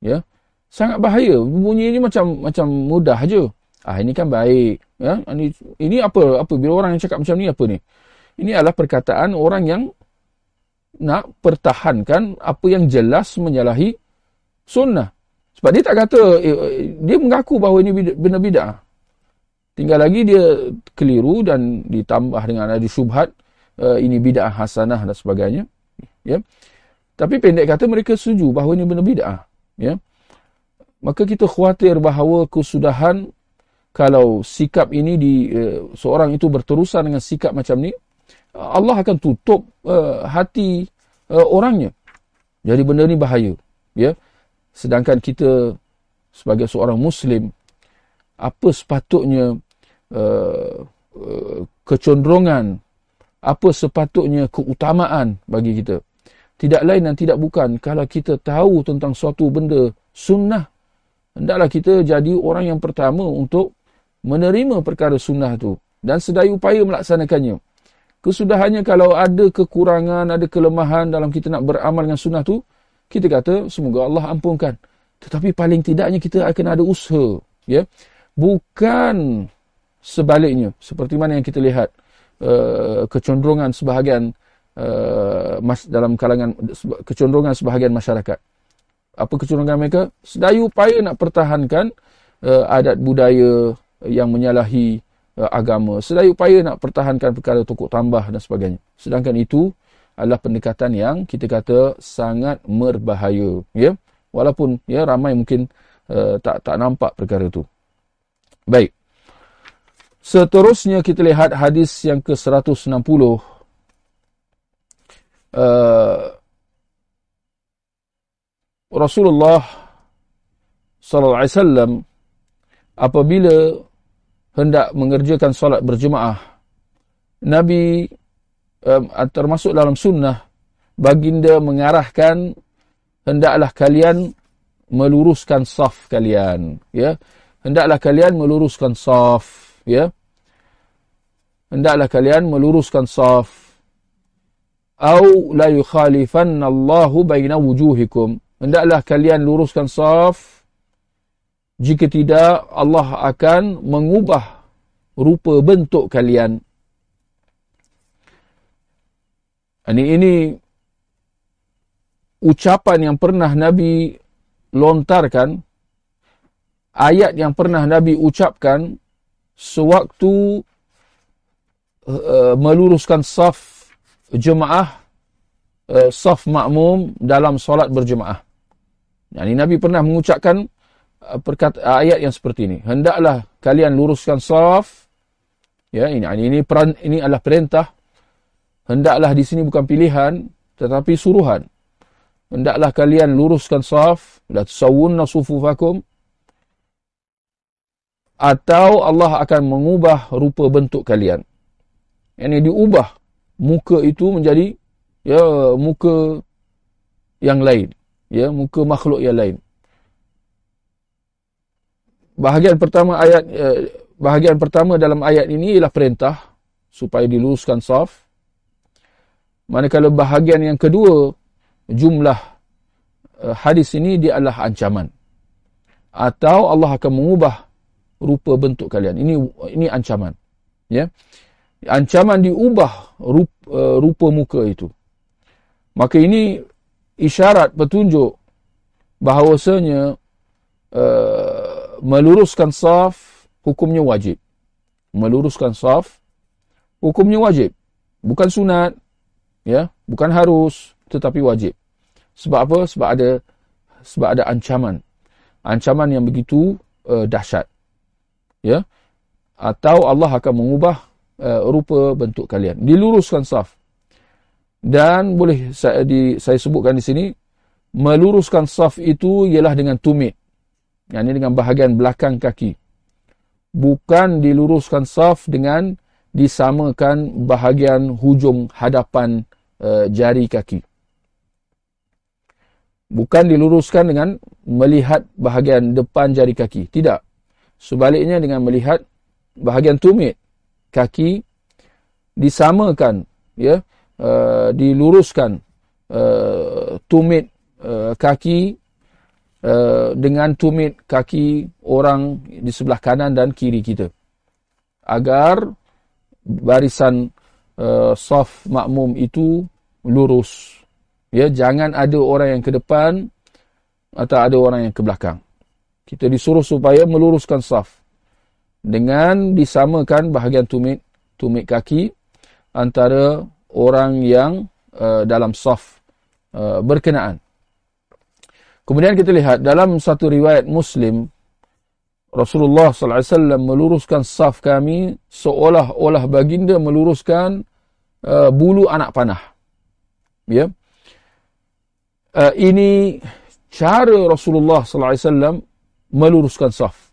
Ya? Sangat bahaya. Bunyi ini macam macam mudah aja ah ini kan baik. Ya? Ini ini apa apa bila orang yang cakap macam ni apa ni? Ini adalah perkataan orang yang nak pertahankan apa yang jelas menyalahi sunnah. Sebab dia tak kata eh, dia mengaku bahawa ini benar bid'ah. Tinggal lagi dia keliru dan ditambah dengan ada syubhat uh, ini bid'ah hasanah dan sebagainya ya. Tapi pendek kata mereka setuju bahawa ini benar bid'ah ya. Maka kita khawatir bahawa kesudahan kalau sikap ini di uh, seorang itu berterusan dengan sikap macam ni Allah akan tutup uh, hati uh, orangnya. Jadi benda ni bahaya ya. Sedangkan kita sebagai seorang muslim apa sepatutnya uh, kecenderungan apa sepatutnya keutamaan bagi kita. Tidak lain dan tidak bukan kalau kita tahu tentang suatu benda sunnah, hendaklah kita jadi orang yang pertama untuk menerima perkara sunnah itu dan sedaya upaya melaksanakannya. Kesudahannya kalau ada kekurangan, ada kelemahan dalam kita nak beramal dengan sunnah itu, kita kata semoga Allah ampunkan. Tetapi paling tidaknya kita akan ada usaha. ya Bukan sebaliknya, seperti mana yang kita lihat. Uh, kecenderungan sebahagian uh, mas, dalam kalangan kecenderungan sebahagian masyarakat. Apa kecenderungan mereka? Sedaya upaya nak pertahankan uh, adat budaya yang menyalahi uh, agama. Sedaya upaya nak pertahankan perkara tokok tambah dan sebagainya. Sedangkan itu adalah pendekatan yang kita kata sangat berbahaya. Ya? Walaupun ya ramai mungkin uh, tak tak nampak perkara itu. Baik. Seterusnya kita lihat hadis yang ke-160. Uh, Rasulullah sallallahu alaihi wasallam apabila hendak mengerjakan solat berjemaah Nabi um, termasuk dalam sunnah baginda mengarahkan hendaklah kalian meluruskan saf kalian ya. Hendaklah kalian meluruskan saf ya. Hendaklah kalian meluruskan saf au la yukhalifanna Allahu baina wujuhikum. Hendaklah kalian luruskan saf. Jika tidak Allah akan mengubah rupa bentuk kalian. Ini ini ucapan yang pernah Nabi lontarkan ayat yang pernah Nabi ucapkan sewaktu uh, meluruskan saf jemaah uh, saf makmum dalam solat berjemaah. Yani Nabi pernah mengucapkan uh, perkata, ayat yang seperti ini. Hendaklah kalian luruskan saf. Ya, ini ini peran ini adalah perintah. Hendaklah di sini bukan pilihan tetapi suruhan. Hendaklah kalian luruskan saf, la tusawwunna sufufakum atau Allah akan mengubah rupa bentuk kalian. Yang diubah muka itu menjadi ya muka yang lain, ya muka makhluk yang lain. Bahagian pertama ayat eh, bahagian pertama dalam ayat ini ialah perintah supaya diluruskan saf. Manakala bahagian yang kedua jumlah eh, hadis ini dia adalah ancaman. Atau Allah akan mengubah rupa bentuk kalian. Ini ini ancaman. Ya. Ancaman diubah rupa, uh, rupa muka itu. Maka ini isyarat petunjuk bahawasanya uh, meluruskan saf hukumnya wajib. Meluruskan saf hukumnya wajib. Bukan sunat, ya, bukan harus, tetapi wajib. Sebab apa? Sebab ada sebab ada ancaman. Ancaman yang begitu uh, dahsyat ya atau Allah akan mengubah uh, rupa bentuk kalian diluruskan saf dan boleh saya di saya sebutkan di sini meluruskan saf itu ialah dengan tumit yang ini dengan bahagian belakang kaki bukan diluruskan saf dengan disamakan bahagian hujung hadapan uh, jari kaki. Bukan diluruskan dengan melihat bahagian depan jari kaki. Tidak. Sebaliknya dengan melihat bahagian tumit kaki disamakan ya uh, diluruskan uh, tumit uh, kaki uh, dengan tumit kaki orang di sebelah kanan dan kiri kita agar barisan uh, saf makmum itu lurus. Ya, jangan ada orang yang ke depan atau ada orang yang ke belakang. Kita disuruh supaya meluruskan saf dengan disamakan bahagian tumit tumit kaki antara orang yang uh, dalam saf uh, berkenaan. Kemudian kita lihat dalam satu riwayat Muslim Rasulullah sallallahu alaihi wasallam meluruskan saf kami seolah-olah baginda meluruskan uh, bulu anak panah. Ya. Uh, ini cara Rasulullah sallallahu alaihi wasallam meluruskan saf.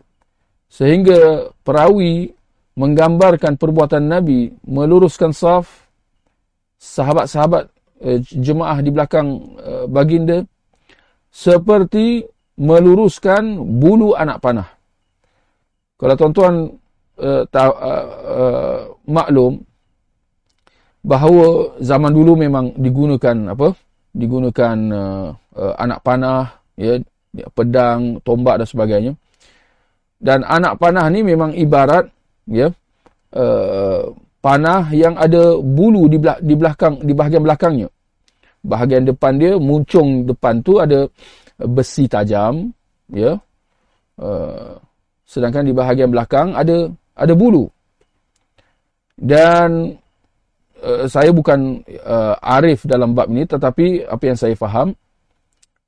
Sehingga perawi menggambarkan perbuatan Nabi meluruskan saf sahabat-sahabat uh, jemaah di belakang uh, baginda seperti meluruskan bulu anak panah. Kalau tuan-tuan uh, uh, uh, maklum bahawa zaman dulu memang digunakan apa? Digunakan uh, uh, anak panah, ya, pedang, tombak dan sebagainya. Dan anak panah ni memang ibarat ya uh, panah yang ada bulu di, belak- di belakang di bahagian belakangnya. Bahagian depan dia muncung depan tu ada besi tajam ya. Uh, sedangkan di bahagian belakang ada ada bulu dan uh, saya bukan uh, arif dalam bab ini tetapi apa yang saya faham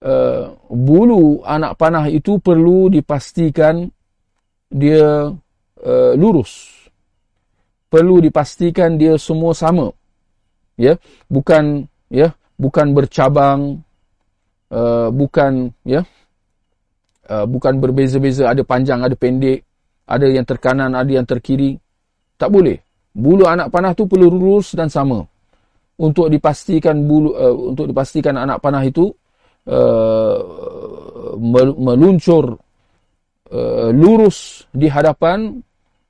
uh, bulu anak panah itu perlu dipastikan dia uh, lurus. Perlu dipastikan dia semua sama. Ya bukan ya bukan bercabang uh, bukan ya Uh, bukan berbeza-beza ada panjang ada pendek ada yang terkanan ada yang terkiri. Tak boleh. Bulu anak panah tu perlu lurus dan sama. Untuk dipastikan bulu uh, untuk dipastikan anak panah itu uh, meluncur uh, lurus di hadapan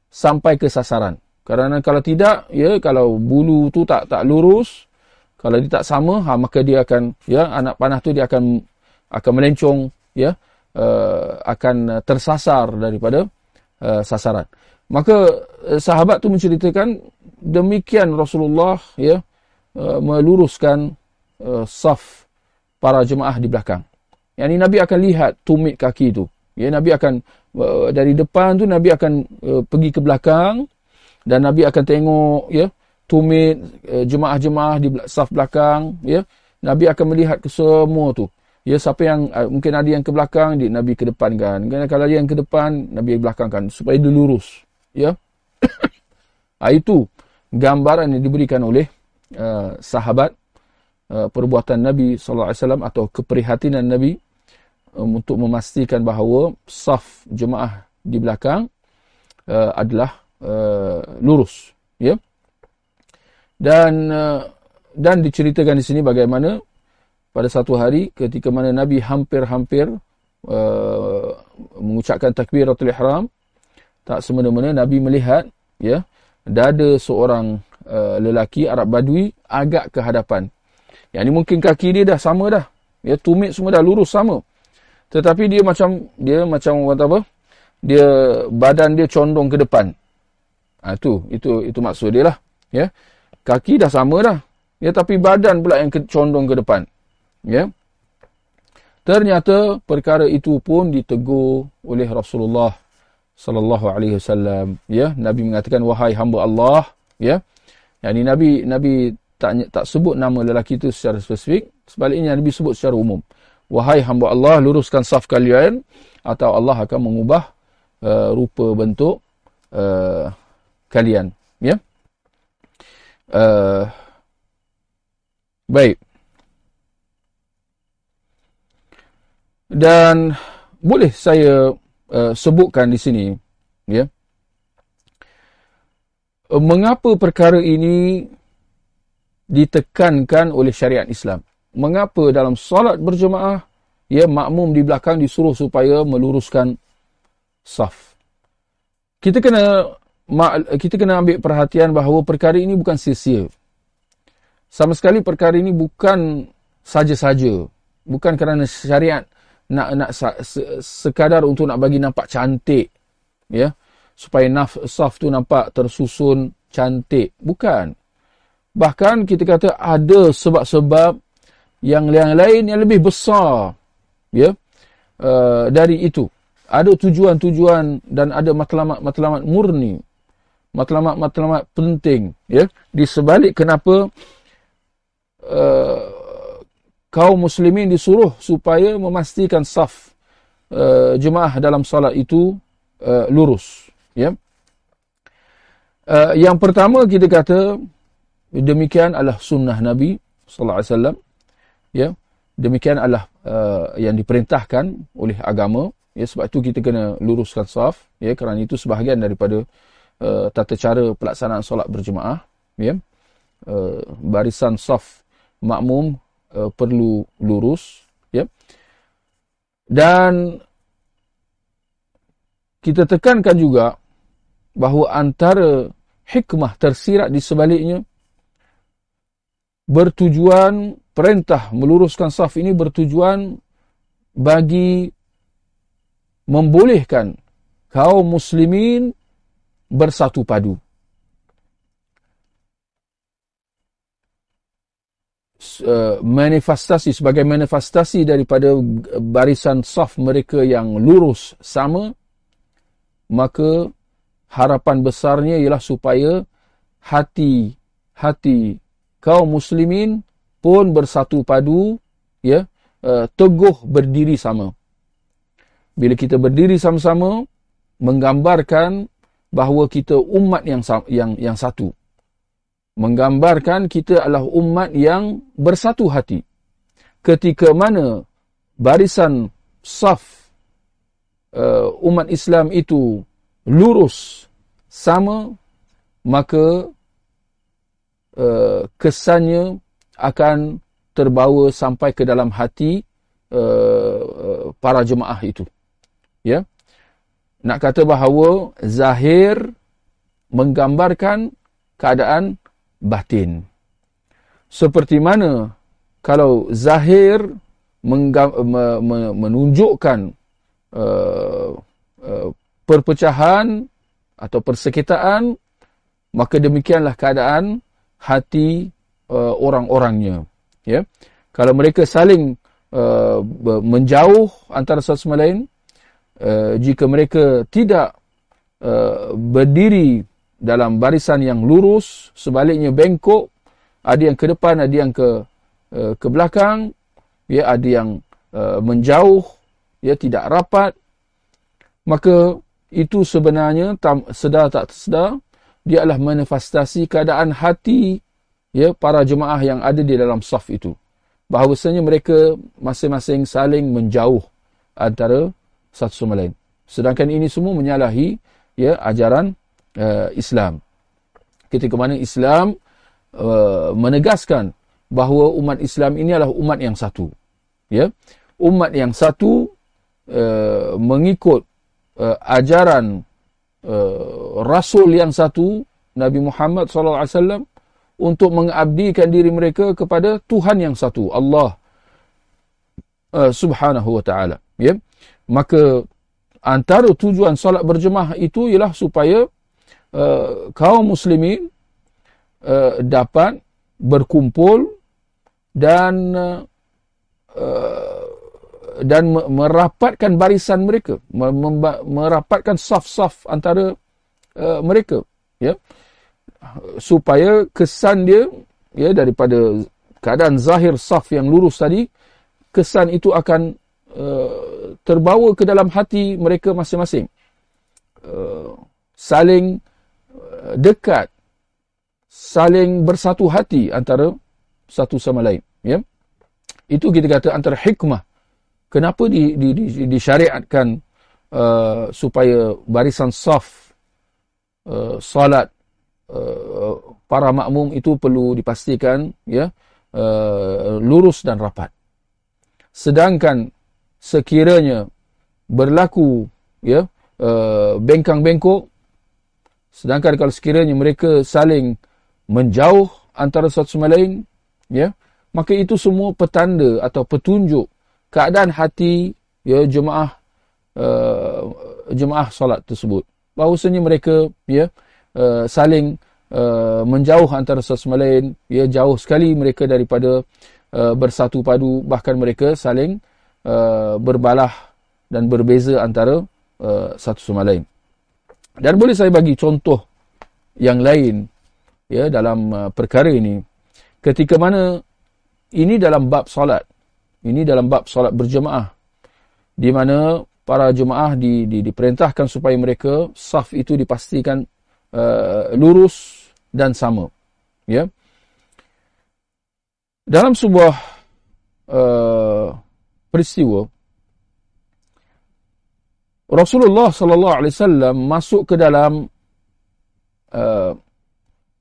sampai ke sasaran kerana kalau tidak ya kalau bulu tu tak tak lurus kalau dia tak sama ha, maka dia akan ya anak panah tu dia akan akan melencong ya uh, akan tersasar daripada uh, sasaran. Maka uh, sahabat tu menceritakan demikian Rasulullah ya uh, meluruskan uh, saf para jemaah di belakang. Yang ini Nabi akan lihat tumit kaki itu. Ya Nabi akan uh, dari depan tu Nabi akan uh, pergi ke belakang dan Nabi akan tengok ya tumit uh, jemaah-jemaah di saf belakang ya. Nabi akan melihat ke semua tu. Ya siapa yang uh, mungkin ada yang ke belakang dia nabi ke depan kan. Kan kalau dia yang ke depan nabi belakang kan supaya dia lurus ya. Ha, itu gambaran yang diberikan oleh uh, sahabat uh, perbuatan nabi sallallahu alaihi wasallam atau keprihatinan nabi um, untuk memastikan bahawa saf jemaah di belakang uh, adalah uh, lurus ya dan uh, dan diceritakan di sini bagaimana pada satu hari ketika mana Nabi hampir-hampir uh, mengucapkan takbiratul ihram tak semena-mena Nabi melihat ya dada seorang uh, lelaki Arab Badui agak ke hadapan. Yang ini mungkin kaki dia dah sama dah. Ya tumit semua dah lurus sama. Tetapi dia macam dia macam kata apa? Dia badan dia condong ke depan. Ha, tu itu itu maksud dia lah. Ya. Kaki dah sama dah. Ya tapi badan pula yang condong ke depan ya ternyata perkara itu pun ditegur oleh Rasulullah sallallahu alaihi wasallam ya nabi mengatakan wahai hamba Allah ya yakni nabi nabi tak tak sebut nama lelaki itu secara spesifik sebaliknya nabi sebut secara umum wahai hamba Allah luruskan saf kalian atau Allah akan mengubah uh, rupa bentuk uh, kalian ya. Uh, baik. Dan boleh saya uh, sebutkan di sini ya. Mengapa perkara ini ditekankan oleh syariat Islam mengapa dalam solat berjemaah ya makmum di belakang disuruh supaya meluruskan saf. Kita kena kita kena ambil perhatian bahawa perkara ini bukan sia-sia. Sama sekali perkara ini bukan saja-saja. Bukan kerana syariat nak nak sekadar untuk nak bagi nampak cantik ya. Supaya naf, saf tu nampak tersusun cantik. Bukan. Bahkan kita kata ada sebab-sebab yang lain-lain yang lebih besar ya. Uh, dari itu ada tujuan-tujuan dan ada matlamat-matlamat murni matlamat-matlamat penting ya. Di sebalik kenapa uh, kaum muslimin disuruh supaya memastikan saf uh, jemaah dalam salat itu uh, lurus ya. Uh, yang pertama kita kata demikian adalah sunnah nabi sallallahu alaihi wasallam ya. Demikian adalah uh, yang diperintahkan oleh agama. Ya sebab itu kita kena luruskan saf ya. Kerana itu sebahagian daripada uh, tata cara pelaksanaan solat berjemaah ya. Uh, barisan saf makmum uh, perlu lurus ya. Dan kita tekankan juga bahawa antara hikmah tersirat di sebaliknya bertujuan perintah meluruskan saf ini bertujuan bagi membolehkan kaum muslimin bersatu padu. Uh, manifestasi sebagai manifestasi daripada barisan saf mereka yang lurus sama maka harapan besarnya ialah supaya hati hati kaum muslimin pun bersatu padu ya uh, teguh berdiri sama. Bila kita berdiri sama-sama menggambarkan bahawa kita umat yang yang yang satu. Menggambarkan kita adalah umat yang bersatu hati. Ketika mana barisan saf uh, umat Islam itu lurus sama maka uh, kesannya akan terbawa sampai ke dalam hati uh, para jemaah itu. Ya. Nak kata bahawa zahir menggambarkan keadaan batin. Seperti mana kalau zahir menunjukkan uh, uh, perpecahan atau persekitaan, maka demikianlah keadaan hati uh, orang-orangnya. Ya, kalau mereka saling uh, menjauh antara satu sama lain, uh, jika mereka tidak uh, berdiri dalam barisan yang lurus, sebaliknya bengkok, ada yang ke depan, ada yang ke uh, ke belakang, ya, ada yang uh, menjauh, ya, tidak rapat, maka itu sebenarnya sedar tak sedar dia adalah manifestasi keadaan hati ya para jemaah yang ada di dalam saf itu. Bahawasanya mereka masing-masing saling menjauh antara satu sama lain. Sedangkan ini semua menyalahi ya ajaran uh, Islam. Ketika mana Islam uh, menegaskan bahawa umat Islam ini adalah umat yang satu. Ya umat yang satu uh, mengikut uh, ajaran uh, rasul yang satu Nabi Muhammad sallallahu alaihi wasallam untuk mengabdikan diri mereka kepada Tuhan yang satu, Allah uh, subhanahu wa ta'ala. Ya? Maka antara tujuan solat berjemaah itu ialah supaya uh, kaum muslimin uh, dapat berkumpul dan uh, dan merapatkan barisan mereka merapatkan saf-saf antara uh, mereka ya supaya kesan dia ya daripada keadaan zahir saf yang lurus tadi kesan itu akan uh, terbawa ke dalam hati mereka masing-masing. Uh, saling uh, dekat saling bersatu hati antara satu sama lain ya. Itu kita kata antara hikmah. Kenapa di, di, di, disyariatkan uh, supaya barisan saf uh, salat uh, para makmum itu perlu dipastikan ya uh, lurus dan rapat. Sedangkan sekiranya berlaku ya uh, bengkang-bengkok sedangkan kalau sekiranya mereka saling menjauh antara satu sama lain ya maka itu semua petanda atau petunjuk keadaan hati ya jemaah uh, jemaah solat tersebut bahawasanya mereka ya uh, saling uh, menjauh antara satu sama lain. Ya jauh sekali mereka daripada uh, bersatu padu. Bahkan mereka saling uh, berbalah dan berbeza antara uh, satu sama lain. Dan boleh saya bagi contoh yang lain ya dalam uh, perkara ini. Ketika mana ini dalam bab solat. Ini dalam bab solat berjemaah. Di mana para jemaah di, di, diperintahkan supaya mereka saf itu dipastikan uh, lurus dan sama ya dalam sebuah uh, peristiwa Rasulullah sallallahu alaihi wasallam masuk ke dalam uh,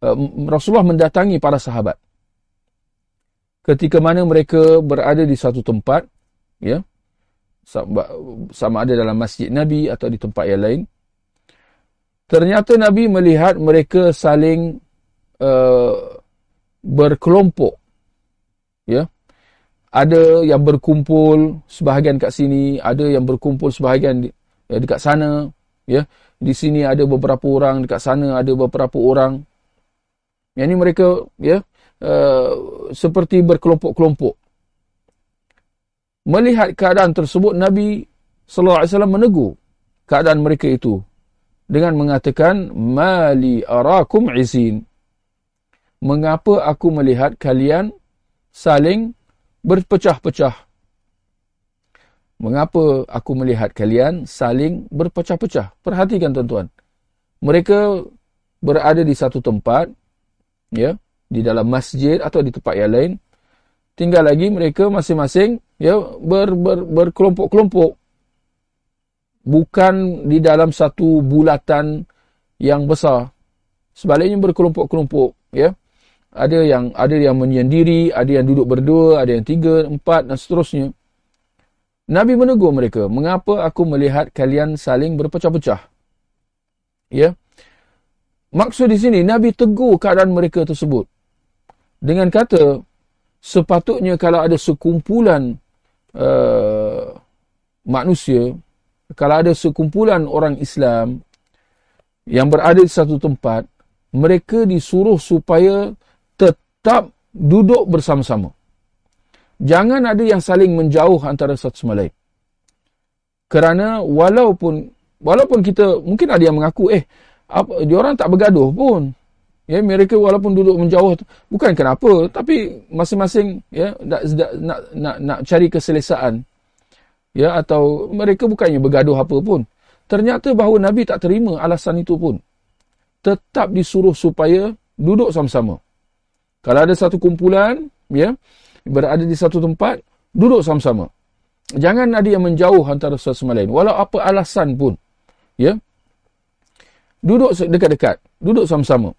uh, Rasulullah mendatangi para sahabat. Ketika mana mereka berada di satu tempat, ya, sama, sama ada dalam masjid Nabi atau di tempat yang lain. Ternyata Nabi melihat mereka saling uh, berkelompok, ya. Ada yang berkumpul sebahagian kat sini, ada yang berkumpul sebahagian ya, dekat sana. Ya. Di sini ada beberapa orang dekat sana ada beberapa orang. Yang ini mereka ya uh, seperti berkelompok-kelompok. Melihat keadaan tersebut Nabi sallallahu alaihi wasallam menegur keadaan mereka itu dengan mengatakan mali arakum izin mengapa aku melihat kalian saling berpecah-pecah Mengapa aku melihat kalian saling berpecah-pecah? Perhatikan tuan-tuan. Mereka berada di satu tempat, ya, di dalam masjid atau di tempat yang lain. Tinggal lagi mereka masing-masing ya ber, ber, berkelompok-kelompok. Bukan di dalam satu bulatan yang besar. Sebaliknya berkelompok-kelompok, ya. Ada yang ada yang menyendiri, ada yang duduk berdua, ada yang tiga, empat dan seterusnya. Nabi menegur mereka, mengapa aku melihat kalian saling berpecah-pecah? Ya. Maksud di sini, Nabi tegur keadaan mereka tersebut. Dengan kata, sepatutnya kalau ada sekumpulan uh, manusia, kalau ada sekumpulan orang Islam yang berada di satu tempat, mereka disuruh supaya tetap duduk bersama-sama jangan ada yang saling menjauh antara satu sama lain. Kerana walaupun walaupun kita mungkin ada yang mengaku eh apa dia orang tak bergaduh pun. Ya mereka walaupun duduk menjauh bukan kenapa tapi masing-masing ya nak, nak nak nak cari keselesaan. Ya atau mereka bukannya bergaduh apa pun. Ternyata bahawa Nabi tak terima alasan itu pun. Tetap disuruh supaya duduk sama-sama. Kalau ada satu kumpulan, ya, berada di satu tempat, duduk sama-sama. Jangan ada yang menjauh antara satu sama lain. Walau apa alasan pun. Ya. Duduk dekat-dekat. Duduk sama-sama.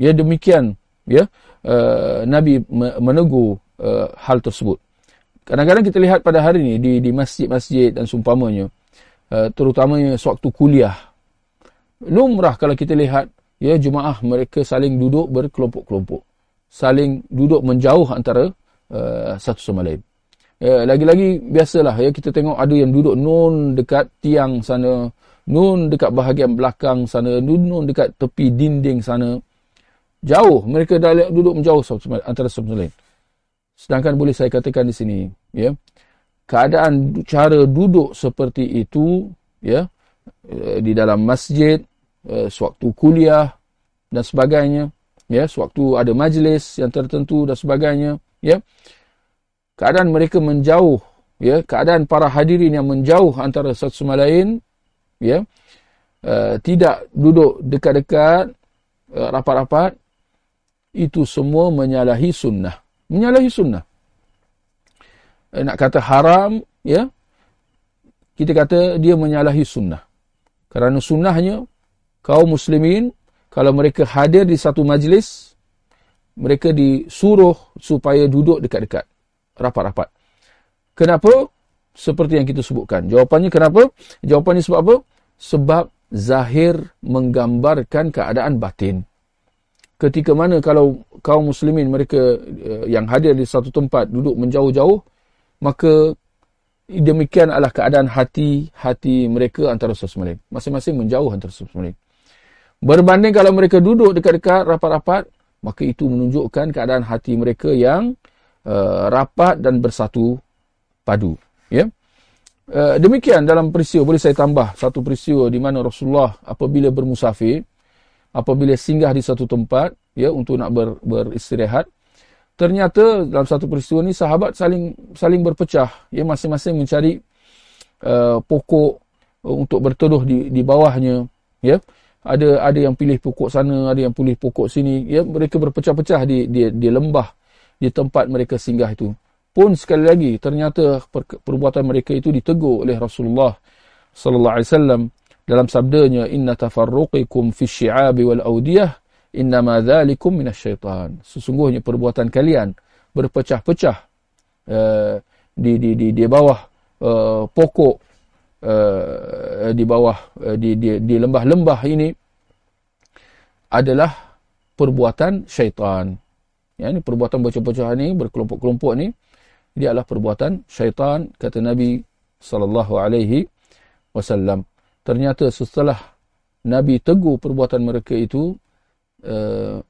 Ya, demikian. Ya. Uh, Nabi menegur uh, hal tersebut. Kadang-kadang kita lihat pada hari ini di, di masjid-masjid dan sumpamanya. Uh, terutamanya sewaktu kuliah. Lumrah kalau kita lihat. Ya, jemaah mereka saling duduk berkelompok-kelompok. Saling duduk menjauh antara uh, satu sama lain. Uh, lagi-lagi biasalah ya kita tengok ada yang duduk nun dekat tiang sana, nun dekat bahagian belakang sana, nun, dekat tepi dinding sana. Jauh mereka duduk menjauh antara satu sama lain. Sedangkan boleh saya katakan di sini ya keadaan cara duduk seperti itu ya uh, di dalam masjid uh, sewaktu kuliah dan sebagainya ya sewaktu ada majlis yang tertentu dan sebagainya ya keadaan mereka menjauh ya keadaan para hadirin yang menjauh antara satu sama lain ya uh, tidak duduk dekat-dekat uh, rapat-rapat itu semua menyalahi sunnah menyalahi sunnah. Uh, nak kata haram ya kita kata dia menyalahi sunnah. Kerana sunnahnya kaum muslimin kalau mereka hadir di satu majlis mereka disuruh supaya duduk dekat-dekat rapat-rapat. Kenapa? Seperti yang kita sebutkan. Jawapannya kenapa? Jawapannya sebab apa? Sebab zahir menggambarkan keadaan batin ketika mana kalau kaum muslimin mereka uh, yang hadir di satu tempat duduk menjauh-jauh maka demikian adalah keadaan hati hati mereka antara sesama lain masing-masing menjauh antara sesama lain berbanding kalau mereka duduk dekat-dekat rapat-rapat maka itu menunjukkan keadaan hati mereka yang uh, rapat dan bersatu padu. Ya? Uh, demikian dalam peristiwa boleh saya tambah satu peristiwa di mana Rasulullah apabila bermusafir apabila singgah di satu tempat ya untuk nak ber, beristirahat. Ternyata dalam satu peristiwa ni sahabat saling saling berpecah. Ya masing-masing mencari uh, pokok uh, untuk berteduh di di bawahnya. Ya ada ada yang pilih pokok sana ada yang pilih pokok sini. Ya mereka berpecah-pecah di di di lembah di tempat mereka singgah itu. Pun sekali lagi ternyata per, perbuatan mereka itu ditegur oleh Rasulullah sallallahu alaihi wasallam dalam sabdanya inna tafarruqikum fi syi'abi wal awdiyah innama dhalikum minasyaitan sesungguhnya perbuatan kalian berpecah-pecah uh, di di di di bawah uh, pokok uh, di bawah uh, di di di lembah-lembah ini adalah perbuatan syaitan. Ya ini perbuatan pecah-pecah ini berkelompok-kelompok ni dia adalah perbuatan syaitan kata Nabi sallallahu alaihi wasallam ternyata setelah Nabi tegur perbuatan mereka itu uh,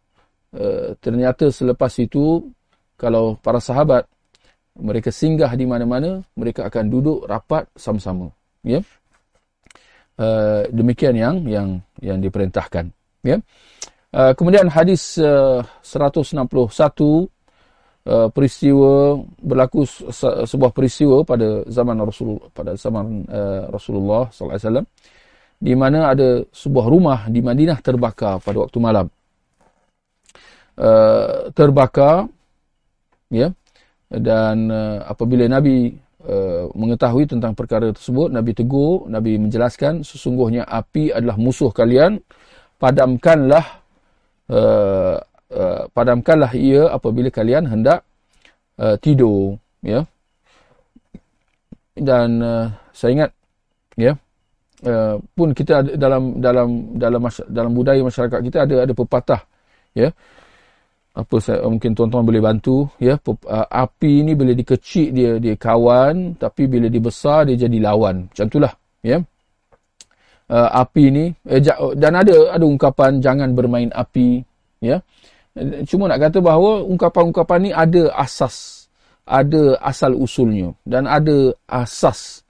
uh, ternyata selepas itu kalau para sahabat mereka singgah di mana-mana mereka akan duduk rapat sama-sama ya. Uh, demikian yang yang yang diperintahkan ya. Uh, kemudian hadis uh, 161 uh, peristiwa berlaku se sebuah peristiwa pada zaman Rasul pada zaman uh, Rasulullah sallallahu alaihi wasallam di mana ada sebuah rumah di Madinah terbakar pada waktu malam. Uh, terbakar ya dan uh, apabila nabi uh, mengetahui tentang perkara tersebut nabi tegur nabi menjelaskan sesungguhnya api adalah musuh kalian padamkanlah uh, uh, padamkanlah ia apabila kalian hendak uh, tidur ya. Dan uh, saya ingat ya uh, pun kita dalam dalam dalam dalam budaya masyarakat kita ada ada pepatah ya. Apa saya mungkin tuan-tuan boleh bantu ya. Api ni bila dikecil dia dia kawan tapi bila dibesar dia jadi lawan. Macam itulah ya. Uh, api ni eh, dan ada ada ungkapan jangan bermain api ya cuma nak kata bahawa ungkapan-ungkapan ni ada asas. Ada asal usulnya. Dan ada asas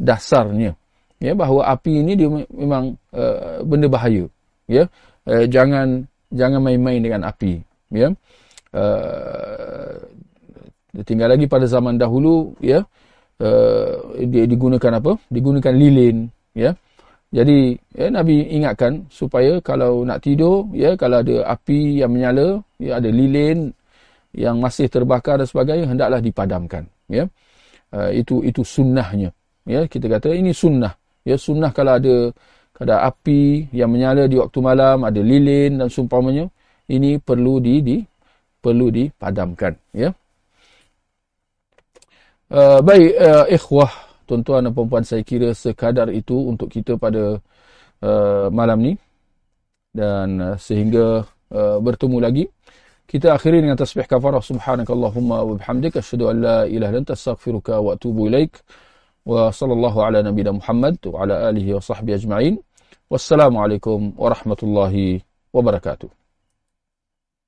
dasarnya. Ya bahawa api ini dia memang uh, benda bahaya. Ya uh, jangan jangan main-main dengan api. Ya uh, tinggal lagi pada zaman dahulu. Ya uh, dia digunakan apa? Digunakan lilin. Ya jadi ya, Nabi ingatkan supaya kalau nak tidur ya kalau ada api yang menyala ya ada lilin yang masih terbakar dan sebagainya hendaklah dipadamkan ya. Uh, itu itu sunnahnya ya. Kita kata ini sunnah ya. Sunnah kalau ada ada api yang menyala di waktu malam ada lilin dan seumpamanya ini perlu di, di perlu dipadamkan ya. Uh, baik uh, ikhwah tuan-tuan dan puan saya kira sekadar itu untuk kita pada uh, malam ni. Dan uh, sehingga uh, bertemu lagi. Kita akhiri dengan tasbih kafarah. Subhanakallahumma wa bihamdika asyhadu an la ilaha illa anta astaghfiruka wa atubu ilaik. Wa sallallahu ala nabiyyina muhammad wa ala alihi wa sahbihi ajma'in. Wassalamu alaikum warahmatullahi wabarakatuh